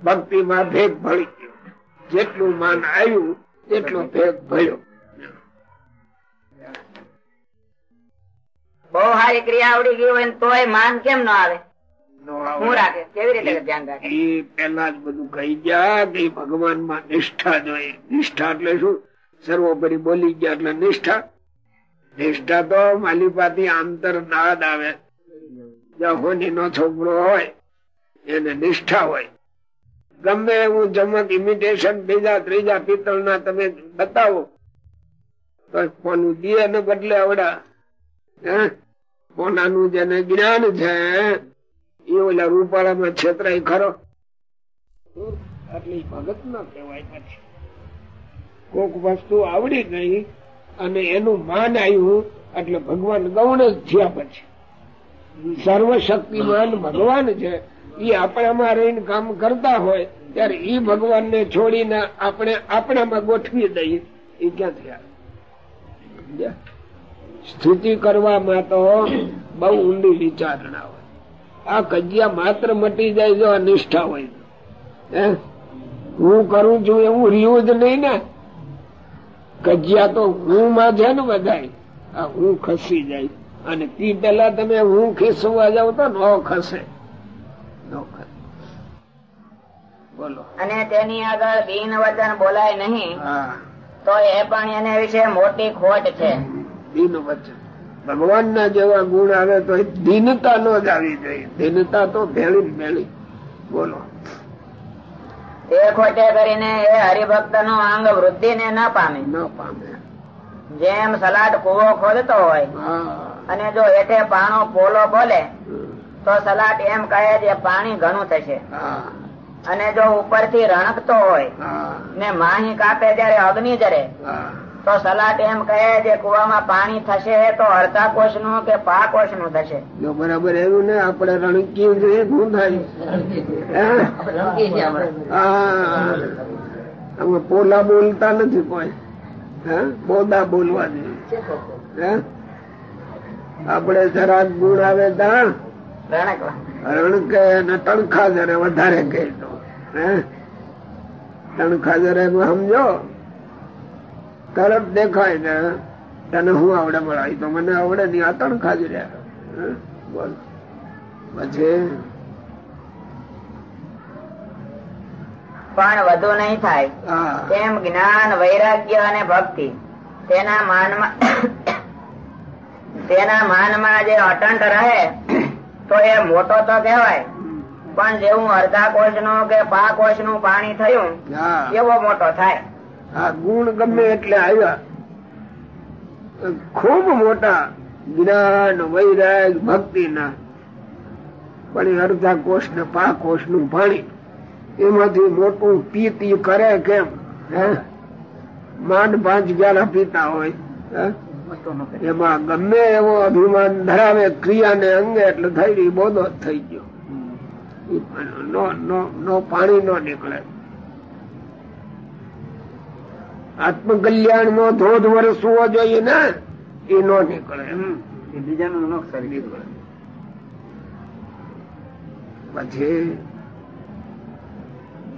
ભક્તિ માં ભેગ ભળી ગયો. જેટલું માન આવ્યું એટલો ભેગ ભળ્યો બહુ સારી ક્રિયા આવડી ગઈ હોય ને તોય માન કેમ ન આવે? હું રાખે? કેવી રીતે ધ્યાન રાખે? એ પેલા જ બધું કહી ગયા કે ભગવાનમાં નિષ્ઠા જોઈએ. નિષ્ઠા એટલે શું? સર્વોપરી બોલી ગયા એટલે નિષ્ઠા. નિષ્ઠા તો માલિપાથી આંતર નાદ આવે. હોની નો છોકરો હોય, એને નિષ્ઠા હોય. ગમે એવું ચમક ઇમિટેશન બીજા, ત્રીજા પિત્તળ ના તમે બતાવો. તો કોનું ને બદલે આવડા. કોનાનું જેને જ્ઞાન છે. એ ઓલા રૂપાળામાં છેતરાય ખરો. આટલી ભગત ના કહેવાય. પછી કોક વસ્તુ આવડી ગઈ. અને એનું માન આવ્યું એટલે ભગવાન ગૌણ જ થયા પછી. સર્વશક્તિમાન ભગવાન છે. એ આપણામાં રહીને કામ કરતા હોય ત્યારે એ ભગવાન ને છોડીને આપણે આપણામાં ગોઠવી દઈએ. એ ક્યાં થયા? સ્તુતિ કરવામાં તો બહુ ઊંડી વિચારણા હોય. આ કજિયા માત્ર મટી જાય જો આ નિષ્ઠા હોય હે? હું કરું છું એવું રહ્યું જ નહીં ને. કજિયા તો હું માં છે ને બધાય આ હું ખસી જાય. અને તી પેલા તમે હું ખેસવા જાવ તો નો ખસે. બોલો. અને તેની આગળ દીન વચન બોલાય નહીં. હા. તો એ પણ એને વિશે મોટી ખોટ છે. દીન વચન ભગવાન ના જેવા ગુણ આવે તો દીનતા નો જ આવી જોઈએ દીનતા તો ભેળી ભેળી બોલો. તે ખોટે કરીને એ હરિભક્તનું અંગ વૃદ્ધિ ને ન પામે. ન પામે. જેમ સલાડ કુવો ખોદતો હોય અને જો હેઠે પાણો પોલો બોલે તો સલાટ એમ કહે છે પાણી ઘણું થશે. અને જો ઉપરથી રણકતો હોય ને માહી કાપે ત્યારે અગ્નિ જરે તો સલાટ એમ કહે જે કુવામાં પાણી થશે તો અડધા કોષનું કે પા કોષનું થશે. જો બરાબર એવું ને આપણે રણકી જોઈએ શું થાય. પોલા બોલતા નથી કોઈ. બોદા બોલવા જોઈએ આપડે જરાક ગુણ આવે ત્યાં રણકવા કે ને તણખા જરે વધારે કહે તો હે? તણખા જરે સમજો? તરત દેખાય ને તને હું આવડે મળાય તો મને આવડે નહીં. આ જ રહ્યા. બોલ. પછી? પણ વધુ નહીં થાય. તેમ જ્ઞાન વૈરાગ્ય અને ભક્તિ તેના માનમાં તેના માનમાં જે અટંટ રહે તો એ મોટો તો કહેવાય. પણ જેવું અડધા કોષનું કે પા કોષનું પાણી થયું એવો મોટો થાય. આ ગુણ ગમે એટલે આવ્યા. ખૂબ મોટા જ્ઞાન વૈરાગ ભક્તિ ના પણ અડધા કોષ ને પા કોષનું પાણી એમાંથી મોટું પીતી કરે કેમ? હે? માંડ પાંચ ગ્યારા પીતા હોય હે? એમાં ગમે એવો અભિમાન ધરાવે ક્રિયાને અંગે એટલે થઈ બોધો જ થઈ ગયો. નો પાણી નો નીકળે. આત્મકલ્યાણ નો ધોધ વરસવો જોઈએ ને એ નો નીકળે. બીજાનું નીકળે. પછી?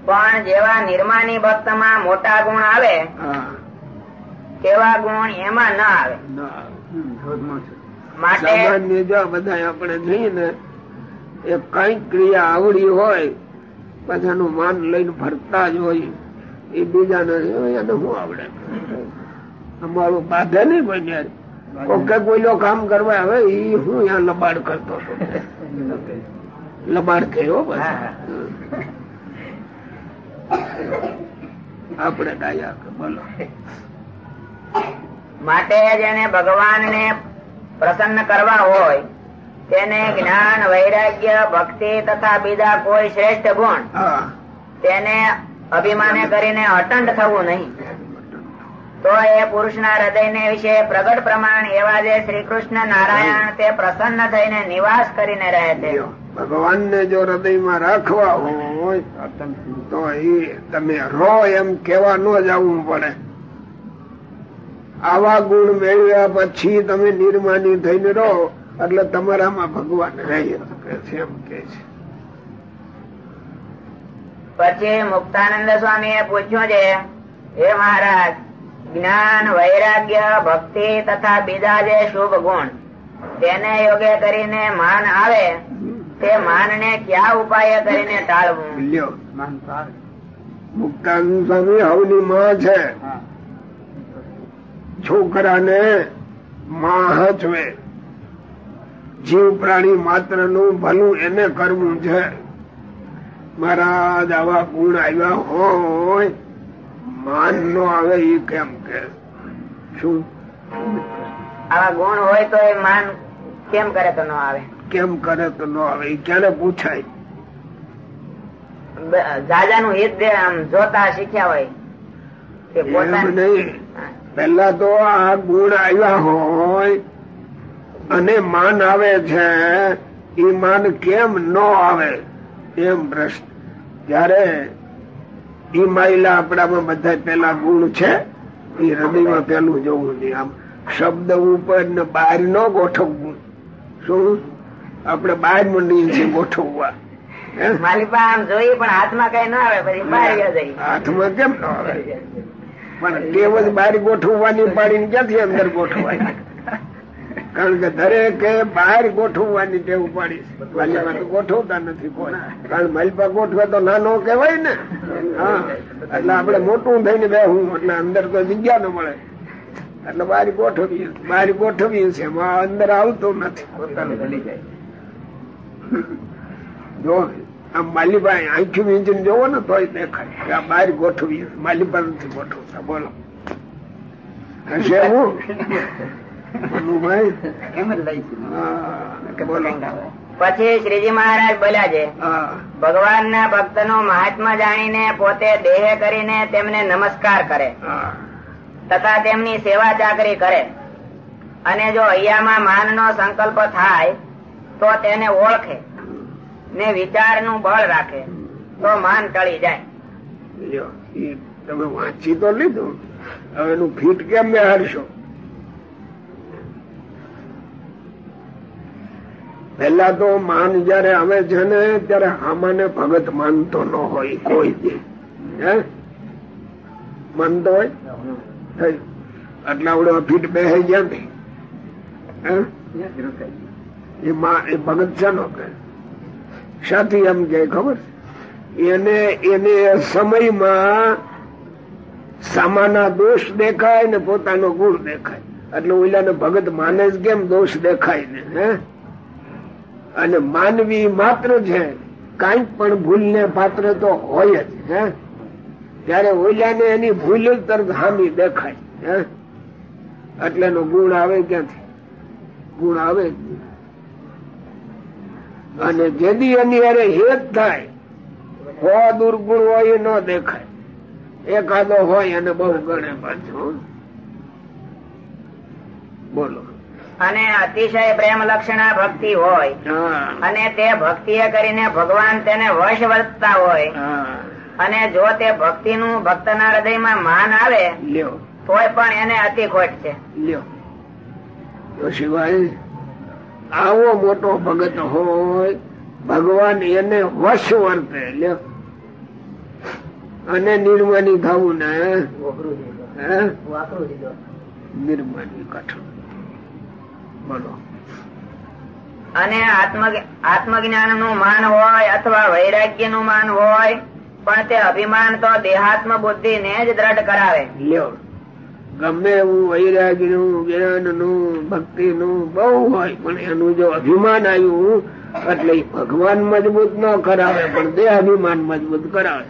પણ જેવા નિર્માની ભક્તમાં મોટા ગુણ આવે તેવા ગુણ એમાં ના આવે. ના માટે સામાન્ય જો બધા આપણે જઈએ ને એ કઈ ક્રિયા આવડી હોય પછી એનું માન લઈને ફરતા જ હોય. એ બીજાને એને શું આવડે? અમારું બાધે નહીં બન્યા કોઈ લો કામ કરવા આવે એ હું ત્યાં લબાડ કરતો હતો લબાડ થયો આપણે ડાયા બોલો. માટે જેને ભગવાનને પ્રસન્ન કરવા હોય તેને જ્ઞાન વૈરાગ્ય ભક્તિ તથા બીજા કોઈ શ્રેષ્ઠ ગુણ તેને અભિમાને કરીને અટંડ થવું નહીં. તો એ પુરુષના હૃદયને વિશે પ્રગટ પ્રમાણ એવા જે શ્રી કૃષ્ણ નારાયણ તે પ્રસન્ન થઈને નિવાસ કરીને રહે છે. ભગવાન ને જો હૃદયમાં રાખવા હોય, તો એ તમે રો એમ કેવા ન જવું પડે. આવા ગુણ મેળવ્યા પછી તમે નિર્માની થઈને રહો, એટલે તમારામાં ભગવાન રહી શકે છે એમ કે છે. પછી મુક્તાનંદ સ્વામી એ પૂછ્યું છે હે મહારાજ જ્ઞાન વૈરાગ્ય ભક્તિ તથા બીજા જે શુભ ગુણ તેને યોગે કરીને માન આવે તે માન ને ક્યાં ઉપાય કરીને ટાળવું. મુક્તાનંદ સ્વામી હવની માં છે. છોકરાને માં હચવે. જીવ પ્રાણી માત્રનું ભલું એને કરવું છે. મહારાજ દાવા ગુણ આવ્યા હોય માન નો આવે એ કેમ કે? શું? આવા ગુણ હોય તો એ માન કેમ કરે તો નો આવે? કેમ કરે તો નો આવે? એ ક્યારે પૂછાય? જાજા નું હિત આમ જોતા શીખ્યા હોય. એમ નહીં. પેલા તો આ ગુણ આવ્યા હોય અને માન આવે છે. એ માન કેમ ન આવે? એમ પ્રશ્ન. જયારે ઈ માયલા આપણામાં બધા પેલા ગુણ છે એ હૃદયમાં પેલું જવું નહીં આમ શબ્દ ઉપર ને બહાર ન ગોઠવવું. શું? આપણે બહાર મંડીએ છીએ ગોઠવવા. હાથમાં કેમ ન આવે? પણ ટેવ જ બહાર ગોઠવવાની પાડીને ક્યાંથી અંદર ગોઠવાય? કારણ કે દરેકે બહાર ગોઠવવાની ટેવ પાડી તો ગોઠવતા નથી કોઈ. કારણ માલિપા ગોઠવે તો નાનો કહેવાય ને. હા. એટલે આપણે મોટું થઈને બેહું. એટલે અંદર તો જગ્યા ન મળે. એટલે બહાર ગોઠવીએ. બહાર ગોઠવીએ છે અંદર આવતું નથી. પોતાનું ભૂલી જાય. જો આમ માલીભાઈ આંખ્યું વીંચીને જોવો ને તોય દેખાય. આ બહાર ગોઠવીએ. માલીપા નથી ગોઠવતા. બોલો. હશે હું? પછી શ્રીજી મહારાજ બોલ્યા છે ભગવાન ના ભક્તનું મહાત્મા જાણીને પોતે દેહ કરીને તેમને નમસ્કાર કરે. તથા તેમની સેવા ચાકરી કરે. અને જો અહીંયામાં માન નો સંકલ્પ થાય તો તેને ઓળખે ને વિચારનું બળ રાખે તો માન ટળી જાય. તમે વાંચી તો લીધું. હવે એનું ફીટ કેમ બેહાડશો? પેલા તો માન જયારે આવે છે ને, ત્યારે આમાને ભગત માનતો ન હોય, કોઈ દે હે? માનતો હોય? એટલે આવડે ફીટ બે ગયા ને. એ ભગત છે નો કે? સાથી એમ કે, ખબર? એને એને સમયમાં સામાના દોષ દેખાય ને પોતાનો ગુણ દેખાય. એટલે ઓલાને ભગત માને જ કેમ દોષ દેખાય ને, હે? અને માનવી માત્ર છે. કઈ પણ ભૂલ ને પાત્ર તો હોય જ, હે? ત્યારે ઓલાને એની ભૂલ જ તરત હામી દેખાય, હે? એટલે એનો ગુણ આવે ક્યાંથી? ગુણ આવે. અને જેદી એની અરે હેત થાય, હો દુર્ગુણ હોય ન દેખાય. એકાદો હોય અને બહુ ગણે પાછું. બોલો. અને અતિશય પ્રેમ લક્ષણા ભક્તિ હોય. અને તે ભક્તિ કરીને ભગવાન તેને વશ વર્તતા હોય. અને જો તે ભક્તિ નું ભક્તના હૃદયમાં માન આવે લ્યો. તોય પણ એને અતિ ખોટ છે. લ્યો. આવો મોટો ભગત હોય ભગવાન એને વશ વર્તે લ્યો. અને નિર્માની થવું ને હે? નિર્માની કઠણ. બોલો. અને આત્મ આત્મજ્ઞાનનું માન હોય અથવા વૈરાગ્યનું માન હોય પણ તે અભિમાન તો દેહાત્મ બુદ્ધિ ને જ દ્રઢ કરાવે. લ્યો. ગમે એવું વૈરાગ્યનું જ્ઞાનનું ભક્તિ નું બહુ હોય પણ એનું જો અભિમાન આવ્યું એટલે ભગવાન મજબૂત ન કરાવે પણ દેહ અભિમાન મજબૂત કરાવે.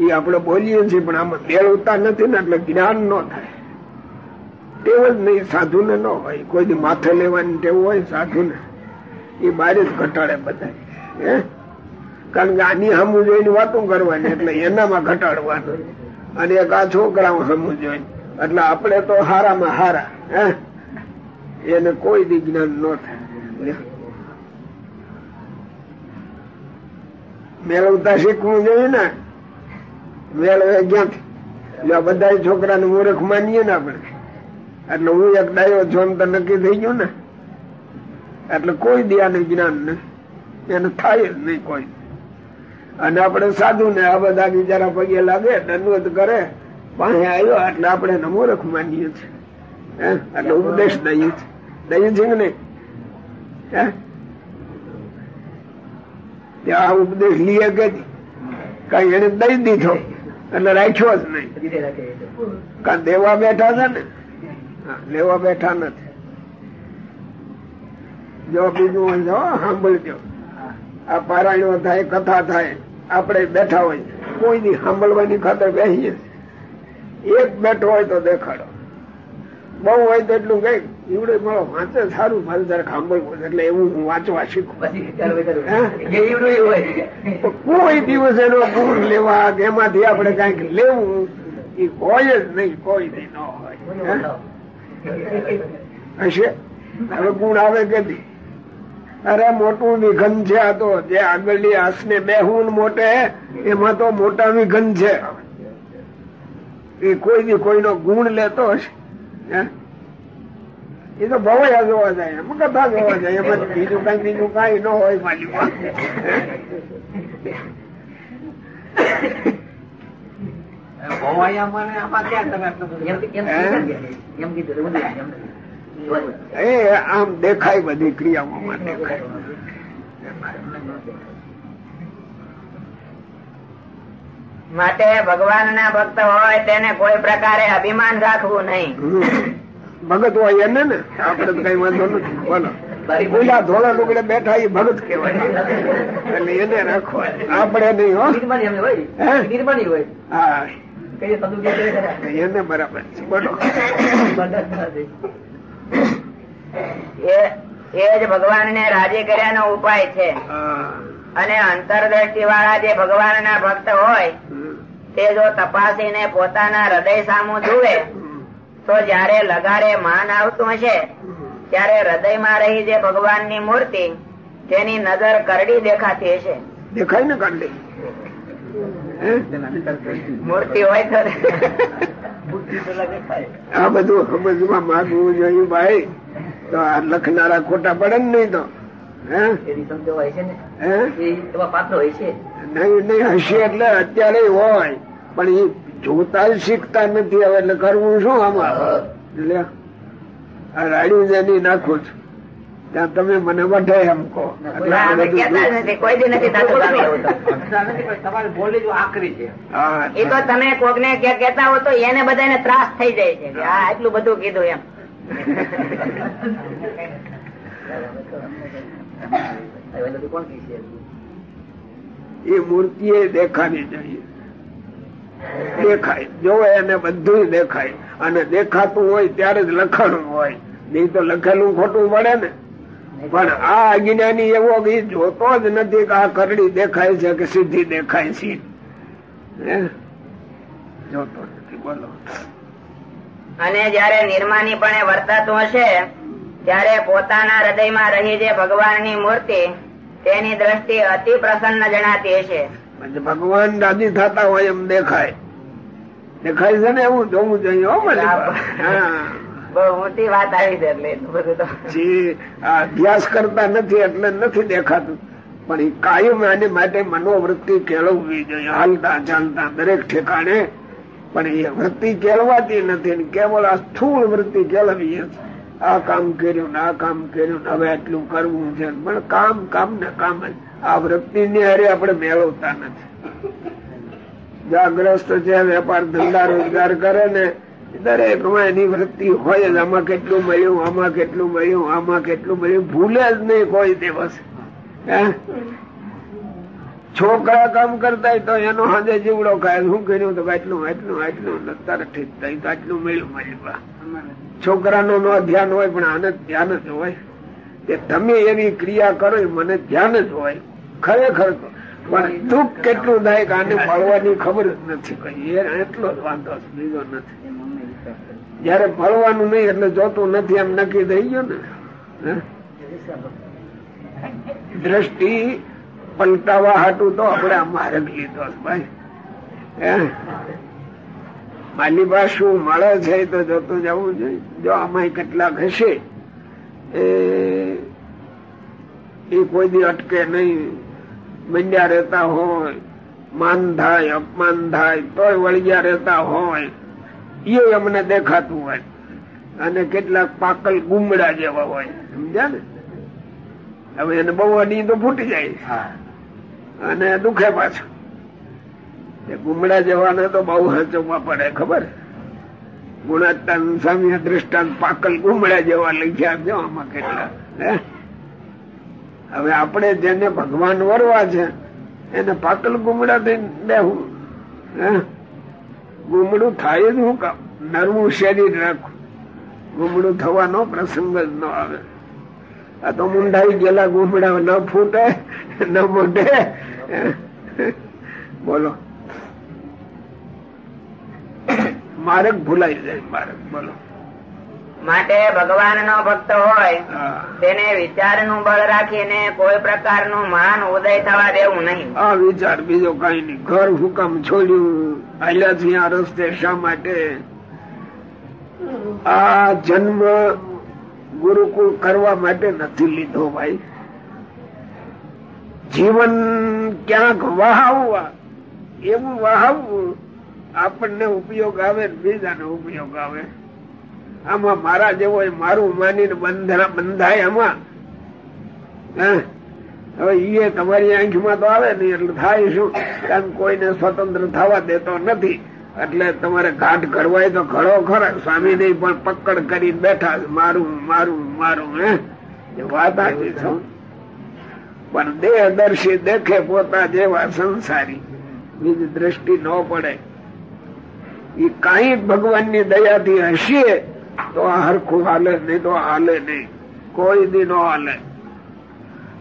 એ આપણે બોલીએ છીએ પણ આમાં મેળવતા નથી ને એટલે જ્ઞાન ન થાય. ટેવ જ નહીં સાધુ ને હોય. કોઈ માથે લેવાની ટેવ હોય સાધુ ને એ બારે જ ઘટાડે બધા કારણ કે આની સામું જોઈને વાતો કરવાની, એટલે એનામાં ઘટાડવાનું. અને એક આ છોકરાઓ સામું જોઈને. એટલે આપણે તો હારામાં હારા, હે? એને કોઈ દી જ્ઞાન ન થાય. મેળવતા શીખવું જોઈએ ને? મેળવે ક્યાંથી? એટલે બધા છોકરાને મૂર્ખ માનીએ ને આપણે. એટલે હું એક ડાયો છું એમ તો નક્કી થઈ ગયું ને. એટલે કોઈ દી આને જ્ઞાન ને એને થાય જ નહીં કોઈ. અને આપણે સાધુ ને આ બધા બિચારા પગે લાગે દંડવત કરે પાસે આવ્યો એટલે આપણે એને મૂર્ખ માનીએ છીએ. એટલે ઉપદેશ દઈએ છીએ. દઈએ છીએ કે નહીં? હે? ત્યાં ઉપદેશ લીએ કે કઈ એને દઈ દીધો એટલે રાખ્યો જ નહીં. કારણ દેવા બેઠા છે ને? લેવા બેઠા નથી. જો બીજું જો સાંભળજો. આ પારાયણો થાય કથા થાય આપણે બેઠા હોય. કોઈ દી સાંભળવાની ખાતર બેસીએ. એક બેઠો હોય તો દેખાડો. બહુ હોય તો એટલું કઈ ઈવડે મળો વાંચે સારું મારે જરા સાંભળવું એટલે એવું હું વાંચવા શીખું. કોઈ દિવસ એનો ગુણ લેવા કે એમાંથી આપણે કંઈક લેવું એ હોય જ નહીં કોઈ નહીં ન હોય? હશે? હવે ગુણ આવે કે નહીં? અરે, મોટું વિઘન છે આ તો. જે આગળની આસને બેહું ને મોટે, એમાં તો મોટા વિઘન છે. એ કોઈ દી કોઈનો ગુણ લેતો હશે? એ તો ભવયા જોવા જાય. એમ કથા જોવા જાય. એમાં બીજું કઈ બીજું કઈ ન હોય માલિકમાં એ આમ દેખાય બધી ક્રિયાઓમાં દેખાય. માટે ભગવાનના ભક્ત હોય તેને કોઈ પ્રકારે અભિમાન રાખવું નહીં. ભગત હોય એને ને આપડે કઈ વાંધો નથી. બોલો. ઓલા ધોળા લુગડે બેઠા એ ભગત કહેવાય. એટલે એને રાખવા. આપણે નહીં હોય. હે? હોય. હા. કઈ બરાબર છે. બોલો. એ જ ભગવાનને રાજી કર્યાનો ઉપાય છે. અને અંતરદ્રષ્ટિ વાળા જે ભગવાનના ભક્ત હોય તે જો તપાસીને પોતાના હૃદય સામું જુએ તો જયારે લગારે માન આવતું હશે ત્યારે હૃદયમાં રહી જે ભગવાનની મૂર્તિ તેની નજર કરડી દેખાતી હશે. દેખાય ને હે? મૂર્તિ હોય તો આ બધું સમજવા માગવું જોઈએ ભાઈ. તો આ લખનારા ખોટા પડે ને નહીં તો. હે? એની સમજો છે ને. હે? એ એવા છે. નહીં નહીં હશે એટલે અત્યારે હોય. પણ એ જોતા શીખતા નથી. હવે એટલે કરવું શું આમાં? એટલે આ રાડ્યું નાખું છું. ત્યાં તમે મને વઢે એમ કહો. એ તો તમે કોકને કે કહેતા હો તો એને બધાને ત્રાસ થઈ જાય છે. આ એટલું બધું કીધું એમ. એ મૂર્તિ એ દેખાવી જોઈએ દેખાય. જોવે એને બધું દેખાય. અને દેખાતું હોય ત્યારે જ લખાણું હોય. નહીં તો લખેલું ખોટું પડે ને. પણ આ અજ્ઞાની એવો કે જોતો જ નથી કે આ કરડી દેખાય છે કે સિદ્ધિ દેખાય છે. જોતો નથી બોલો. અને જયારે નિર્માનીપણે વર્તાતું હશે ત્યારે પોતાના હૃદયમાં રહી જે ભગવાનની મૂર્તિ તેની દ્રષ્ટિ અતિ પ્રસન્ન જણાતી હશે. ભગવાન રાજી થતા હોય એમ દેખાય. દેખાય છે ને એવું જોવું જોઈએ મોટી વાત આવી છે એટલે અભ્યાસ કરતા નથી એટલે નથી દેખાતું. પણ કાયમ આને માટે મનોવૃત્તિ કેળવવી જોઈએ. હાલતા ચાલતા દરેક ઠેકાણે. પણ એ વૃત્તિ કેળવાતી નથી કેવળ આ સ્થૂળ વૃત્તિ કેળવીએ આ કામ કર્યું આ કામ કર્યું હવે આટલું કરવું છે. પણ કામ કામ ને કામ જ. આ વૃત્તિ ની હારે આપણે મેળવતા નથી. જાગ્રસ્ત છે, વેપાર ધંધા રોજગાર કરે ને દરેક એની વૃત્તિ હોય આમાં કેટલું મળ્યું, આમાં કેટલું મળ્યું, આમાં કેટલું મળ્યું. ભૂલે જ નહીં કોઈ દિવસ? છોકરા કામ કરતા તો એનો હાજે જીવડો ખાય. શું કર્યું? તો આટલું આટલું આટલું. અત્યારે ઠીક થાય તો આટલું મળ્યું મળ્યું છોકરાનો નો ધ્યાન હોય, પણ આને ધ્યાન જ હોય. કે તમે એવી ક્રિયા કરો મને ધ્યાન જ હોય. ખરેખર તો. પણ દુઃખ કેટલું થાય આને મળવાની ખબર જ નથી કઈ. એટલો જ વાંધો બીજો નથી. જયારે ફળવાનું નહીં એટલે જોતું નથી એમ નક્કી થઈ ગયું ને. દ્રષ્ટિ પલટાવા હાટું તો આપણે આ લીધો ભાઈ. હે? માલી પાસે શું મળે છે તો જોતું જવું જોઈએ. જો આમાં કેટલાક હશે, એ એ કોઈ દી અટકે નહીં. મંડ્યા રહેતા હોય, માન થાય, અપમાન થાય, તોય વળગ્યા રહેતા હોય એ અમને દેખાતું હોય. અને કેટલાક પાકલ ગુમડા જેવા હોય. સમજ્યા ને? હવે એને બહુ તો ફૂટી જાય. અને દુખે પાછું. એ ગુમડા જેવાને તો બહુ હચવવા પડે ખબર? ગુણાત્તાન સામ્ય દ્રષ્ટાંત પાકલ ગુમડા જેવા લખ્યા જો આમાં કેટલા. હે? હવે આપણે જેને ભગવાન વરવા છે એને પાકલ ગુમડા થઈને બેહું. હે? ગુમડું થાય જ હું નરવું શરીર રાખું ગુમડું થવાનો પ્રસંગ જ ન આવે. આ તો મુંડાઈ ગયેલા ગુમડા ન ફૂટે, ન મોટે બોલો. માર્ગ ભૂલાઈ જાય, માર્ગ, બોલો. માટે ભગવાન નો ભક્ત હોય તેને વિચારનું બળ રાખીને કોઈ પ્રકારનું માન ઉદય થવા દેવું નહીં. આ વિચાર બીજો કઈ નહીં. ઘર હુકમ છોડ્યું અહીંયાથી આ રસ્તે શા માટે? આ જન્મ ગુરુકુળ કરવા માટે નથી લીધો ભાઈ. જીવન ક્યાંક વહાવવા એવું વહાવવું આપણને ઉપયોગ આવે ને બીજાને ઉપયોગ આવે. આમાં મારા જેવો મારું માનીને બંધાય આમાં. હવે ઈ તમારી આંખમાં તો આવે નહીં એટલે થાય શું? કારણ કોઈને સ્વતંત્ર થવા દેતો નથી. એટલે તમારે ઘાટ ઘડવાય તો ઘડો ખરા. સ્વામી ને પણ પકડ કરી બેઠા મારું મારું મારું, હે? વાત આવી છે. પણ દેહદર્શી દેખે પોતા જેવા સંસારી. બીજી દ્રષ્ટિ ન પડે. એ કઈ ભગવાનની દયાથી હશે તો આ હરખું હાલે નહીં તો હાલે નહીં. કોઈ દી નો હાલે.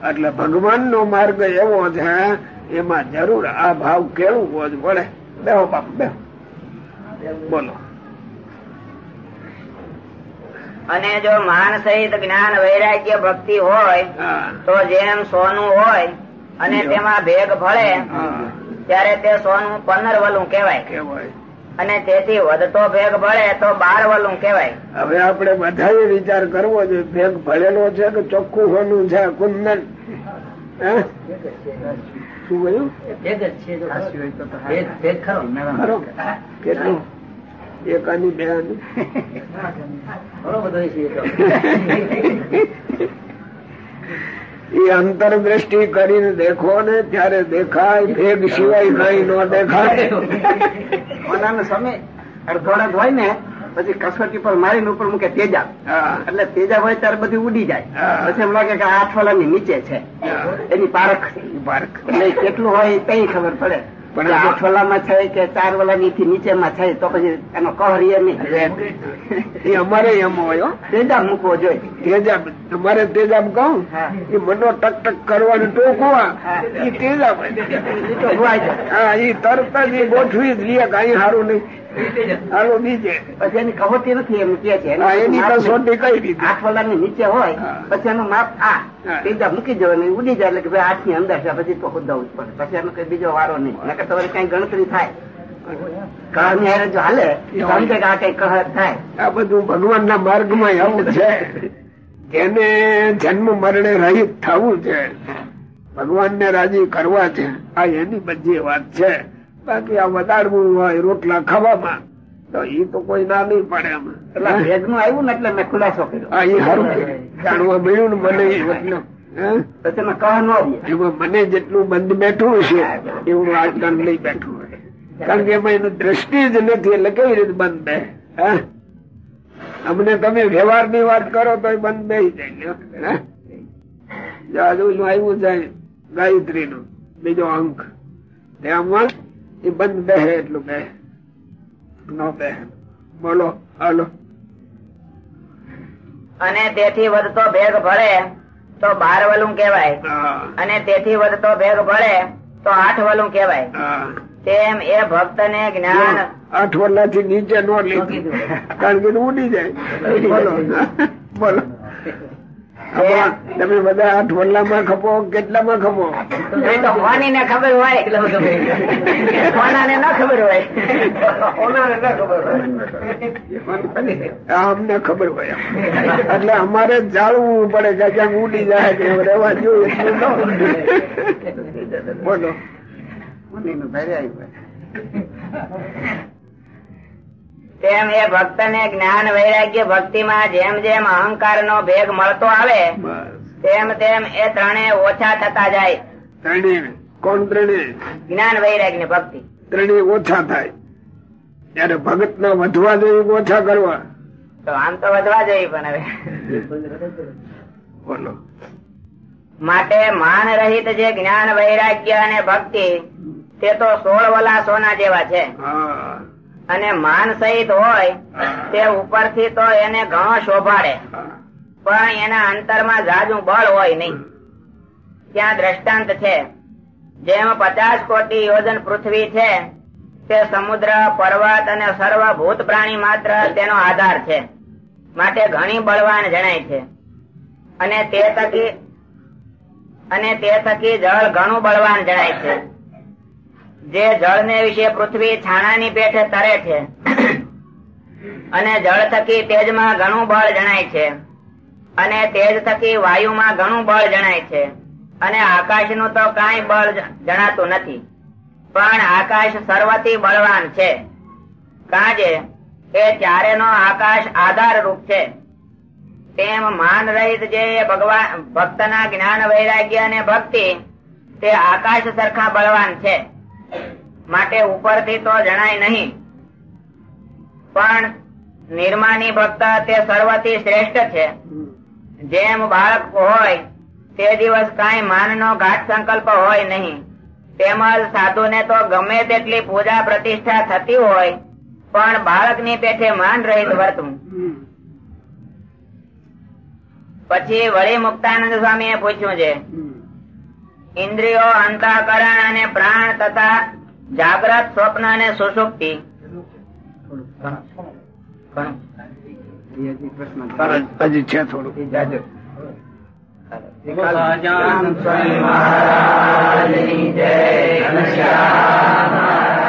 એટલે ભગવાન નો માર્ગ એવો છે એમાં જરૂર આ ભાવ કેળવવો જ પડે. બેહો બાપ બેહો. બોલો. અને જો માન સહિત જ્ઞાન વૈરાગ્ય ભક્તિ હોય તો જેમ સોનું હોય અને તેમાં ભેગ ભળે ત્યારે તે સોનું પંદર વલું કેવાય કેવાય અને તેથી વધતો ભેગ ભળે તો બાર વલું કેવાય હવે આપણે બધાએ વિચાર કરવો જોઈએ ભેગ ભળેલો છે કે ચોખ્ખું હોનું છે કુંદન? હે? શું કેટલું? એક આની બે આની? એ અંતર અંતરદ્રષ્ટિ કરીને દેખો ને ત્યારે દેખાય ભેગ સિવાય કઈ ન દેખાય. ઓનાનો સમય અડધોડા હોય ને પછી કસોટી પર મારીને ઉપર મૂકે તેજા. એટલે તેજા હોય ત્યારે બધી ઉડી જાય. પછી એમ લાગે કે આ આઠવાલાની નીચે છે. એની પારખ. પારખ. એટલે કેટલું હોય એ ખબર પડે. પણ આઠ વાલામાં છે કે ચાર વાલાની થી નીચેમાં છે તો પછી એનો કહર એ નહીં. અમારે એમ હોય તેજાબ તેજા મૂકવો જોઈએ. તેજાબ તમારે તેજાબ કહું? એ મનો ટક ટક કરવાનું ટોકવા. એ તેજાબ. હા એ તરત જ ગોઠવી જ લે કઈ સારું નહીં. હાલો બીજે પછી એની કહોટી નથી એમ કે છે. એની કસોટી કઈ રીતે આઠ વાલાની નીચે હોય પછી એનું માપ આ. મૂકી ઉડી જાય એટલે કે ભાઈ આઠની અંદર છે પછી તો ખુદાવું જ પડે. પછી એનો કઈ બીજો વારો નહીં. નકર તમારી કઈ ગણતરી થાય. કહરની જો હાલે સમજે કે આ કઈ કહર થાય. આ બધું ભગવાન ના માર્ગમાં આવું છે. જેને જન્મ મરણે રહિત થવું છે ભગવાન ને રાજી કરવા છે આ એની બધી વાત છે. બાકી આ વધારવું હોય રોટલા ખાવામાં તો એ તો કોઈ ના નહીં પડે એમ એટલે ભેજનું આવ્યું ને એટલે મેં ખુલાસો કર્યો. હા એ સારું જાણવા મળ્યું ને મને એટલું. મને જેટલું બંધ બેઠું છે એવું આજકાલ નહીં બેઠું હોય. કારણ કે એમાં એની દ્રષ્ટિ જ નથી એટલે કેવી રીતે બંધ બે? હે? અમને તમે વ્યવહારની વાત કરો તો બંધ બે જાય. આજુ આવ્યું જાય ગાયત્રી નું બીજો અંક. તેમાં એ બંધ બેહે એટલું બે ન બે બોલો હાલો. અને તેથી વધતો ભેગ ભળે તો બાર વલું કેવાય અને તેથી વધતો ભેગ ભળે તો આઠ વલું કેવાય તેમ એ ભક્ત ને જ્ઞાન આઠ વલ્લા થી નીચે નો લીધું. કારણ કે ઉડી જાય. બોલો. બોલો. તમે બધા આઠ વલ્લામાં ખપો કેટલામાં ખપો? એ તો કોની ને ખબર હોય. કોનાને ના ખબર હોય. અમને ખબર હોય એટલે અમારે જાળવું પડે કે ક્યાંક ઉડી જાય કે રહેવા જોઈએ ન. બોલો. ભારે આવ્યું તેમ એ ભક્ત ને જ્ઞાન વૈરાગ્ય ભક્તિ માં જેમ જેમ અહંકાર નો ભેગ મળતો આવે તેમ તેમ એ ત્રણે ઓછા થતા જાય. ત્રણે કોણ ત્રણે જ્ઞાન વૈરાગ્ય ભક્તિ. ત્રણે ઓછા થાય. ત્યારે ભગત ના વધવા જોઈએ ઓછા કરવા? તો આમ તો વધવા જોઈએ પણ હવે. બોલો. માટે માન રહિત જે જ્ઞાન વૈરાગ્ય અને ભક્તિ તે તો સોળ વલા સોના જેવા છે. હા. અને માન સહિત હોય, તે ઉપરથી તો એને ઘણો શોભાડે. પણ એના અંતરમાં જાજુ બળ હોય નહીં. ત્યાં દ્રષ્ટાંત છે. જેમ પચાસ કોટી યોજન પૃથ્વી છે, તે સમુદ્ર, પર્વત અને સર્વ ભૂત પ્રાણી માત્ર તેનો આધાર છે. માટે ઘણી બળવાન જણાય છે. અને તે થકી, અને તે થકી જળ ઘણું બળવાન જણાય છે. જે જળને વિશે પૃથ્વી છાણાની પેઠે તરે છે. અને જળ થકી તેજમાં ઘણું બળ જણાય છે. અને તેજ થકી વાયુમાં ઘણું બળ જણાય છે. અને આકાશનું તો કાંઈ બળ જણાતું નથી. પણ આકાશ સર્વથી બળવાન છે. કાજે એ ચારે નો આકાશ આધાર રૂપ છે. તેમ માન રહિત જે ભગવાન ભક્તના જ્ઞાન વૈરાગ્ય અને ભક્તિ, તે આકાશ સરખા બળવાન છે. માટે ઉપરથી તો જણાય નહીં. પણ નિર્માની ભક્ત તે સર્વથી શ્રેષ્ઠ છે. જેમ બાળક હોય, તે દિવસ કાંઈ માનનો ઘાટ સંકલ્પ હોય નહીં. તેમજ સાધુને તો ગમે તેટલી પૂજા પ્રતિષ્ઠા થતી હોય, પણ બાળકની પેઠે માન રહિત વર્તવું. પછી વળી મુક્તાનંદ સ્વામી એ પૂછ્યું છે ઇન્દ્રિયો અંતઃકરણ અને પ્રાણ તથા જાગ્રત સ્વપ્ન અને સુષુપ્તિ. હજી છે થોડું. સ્વામી જય. ઘનશ્યામ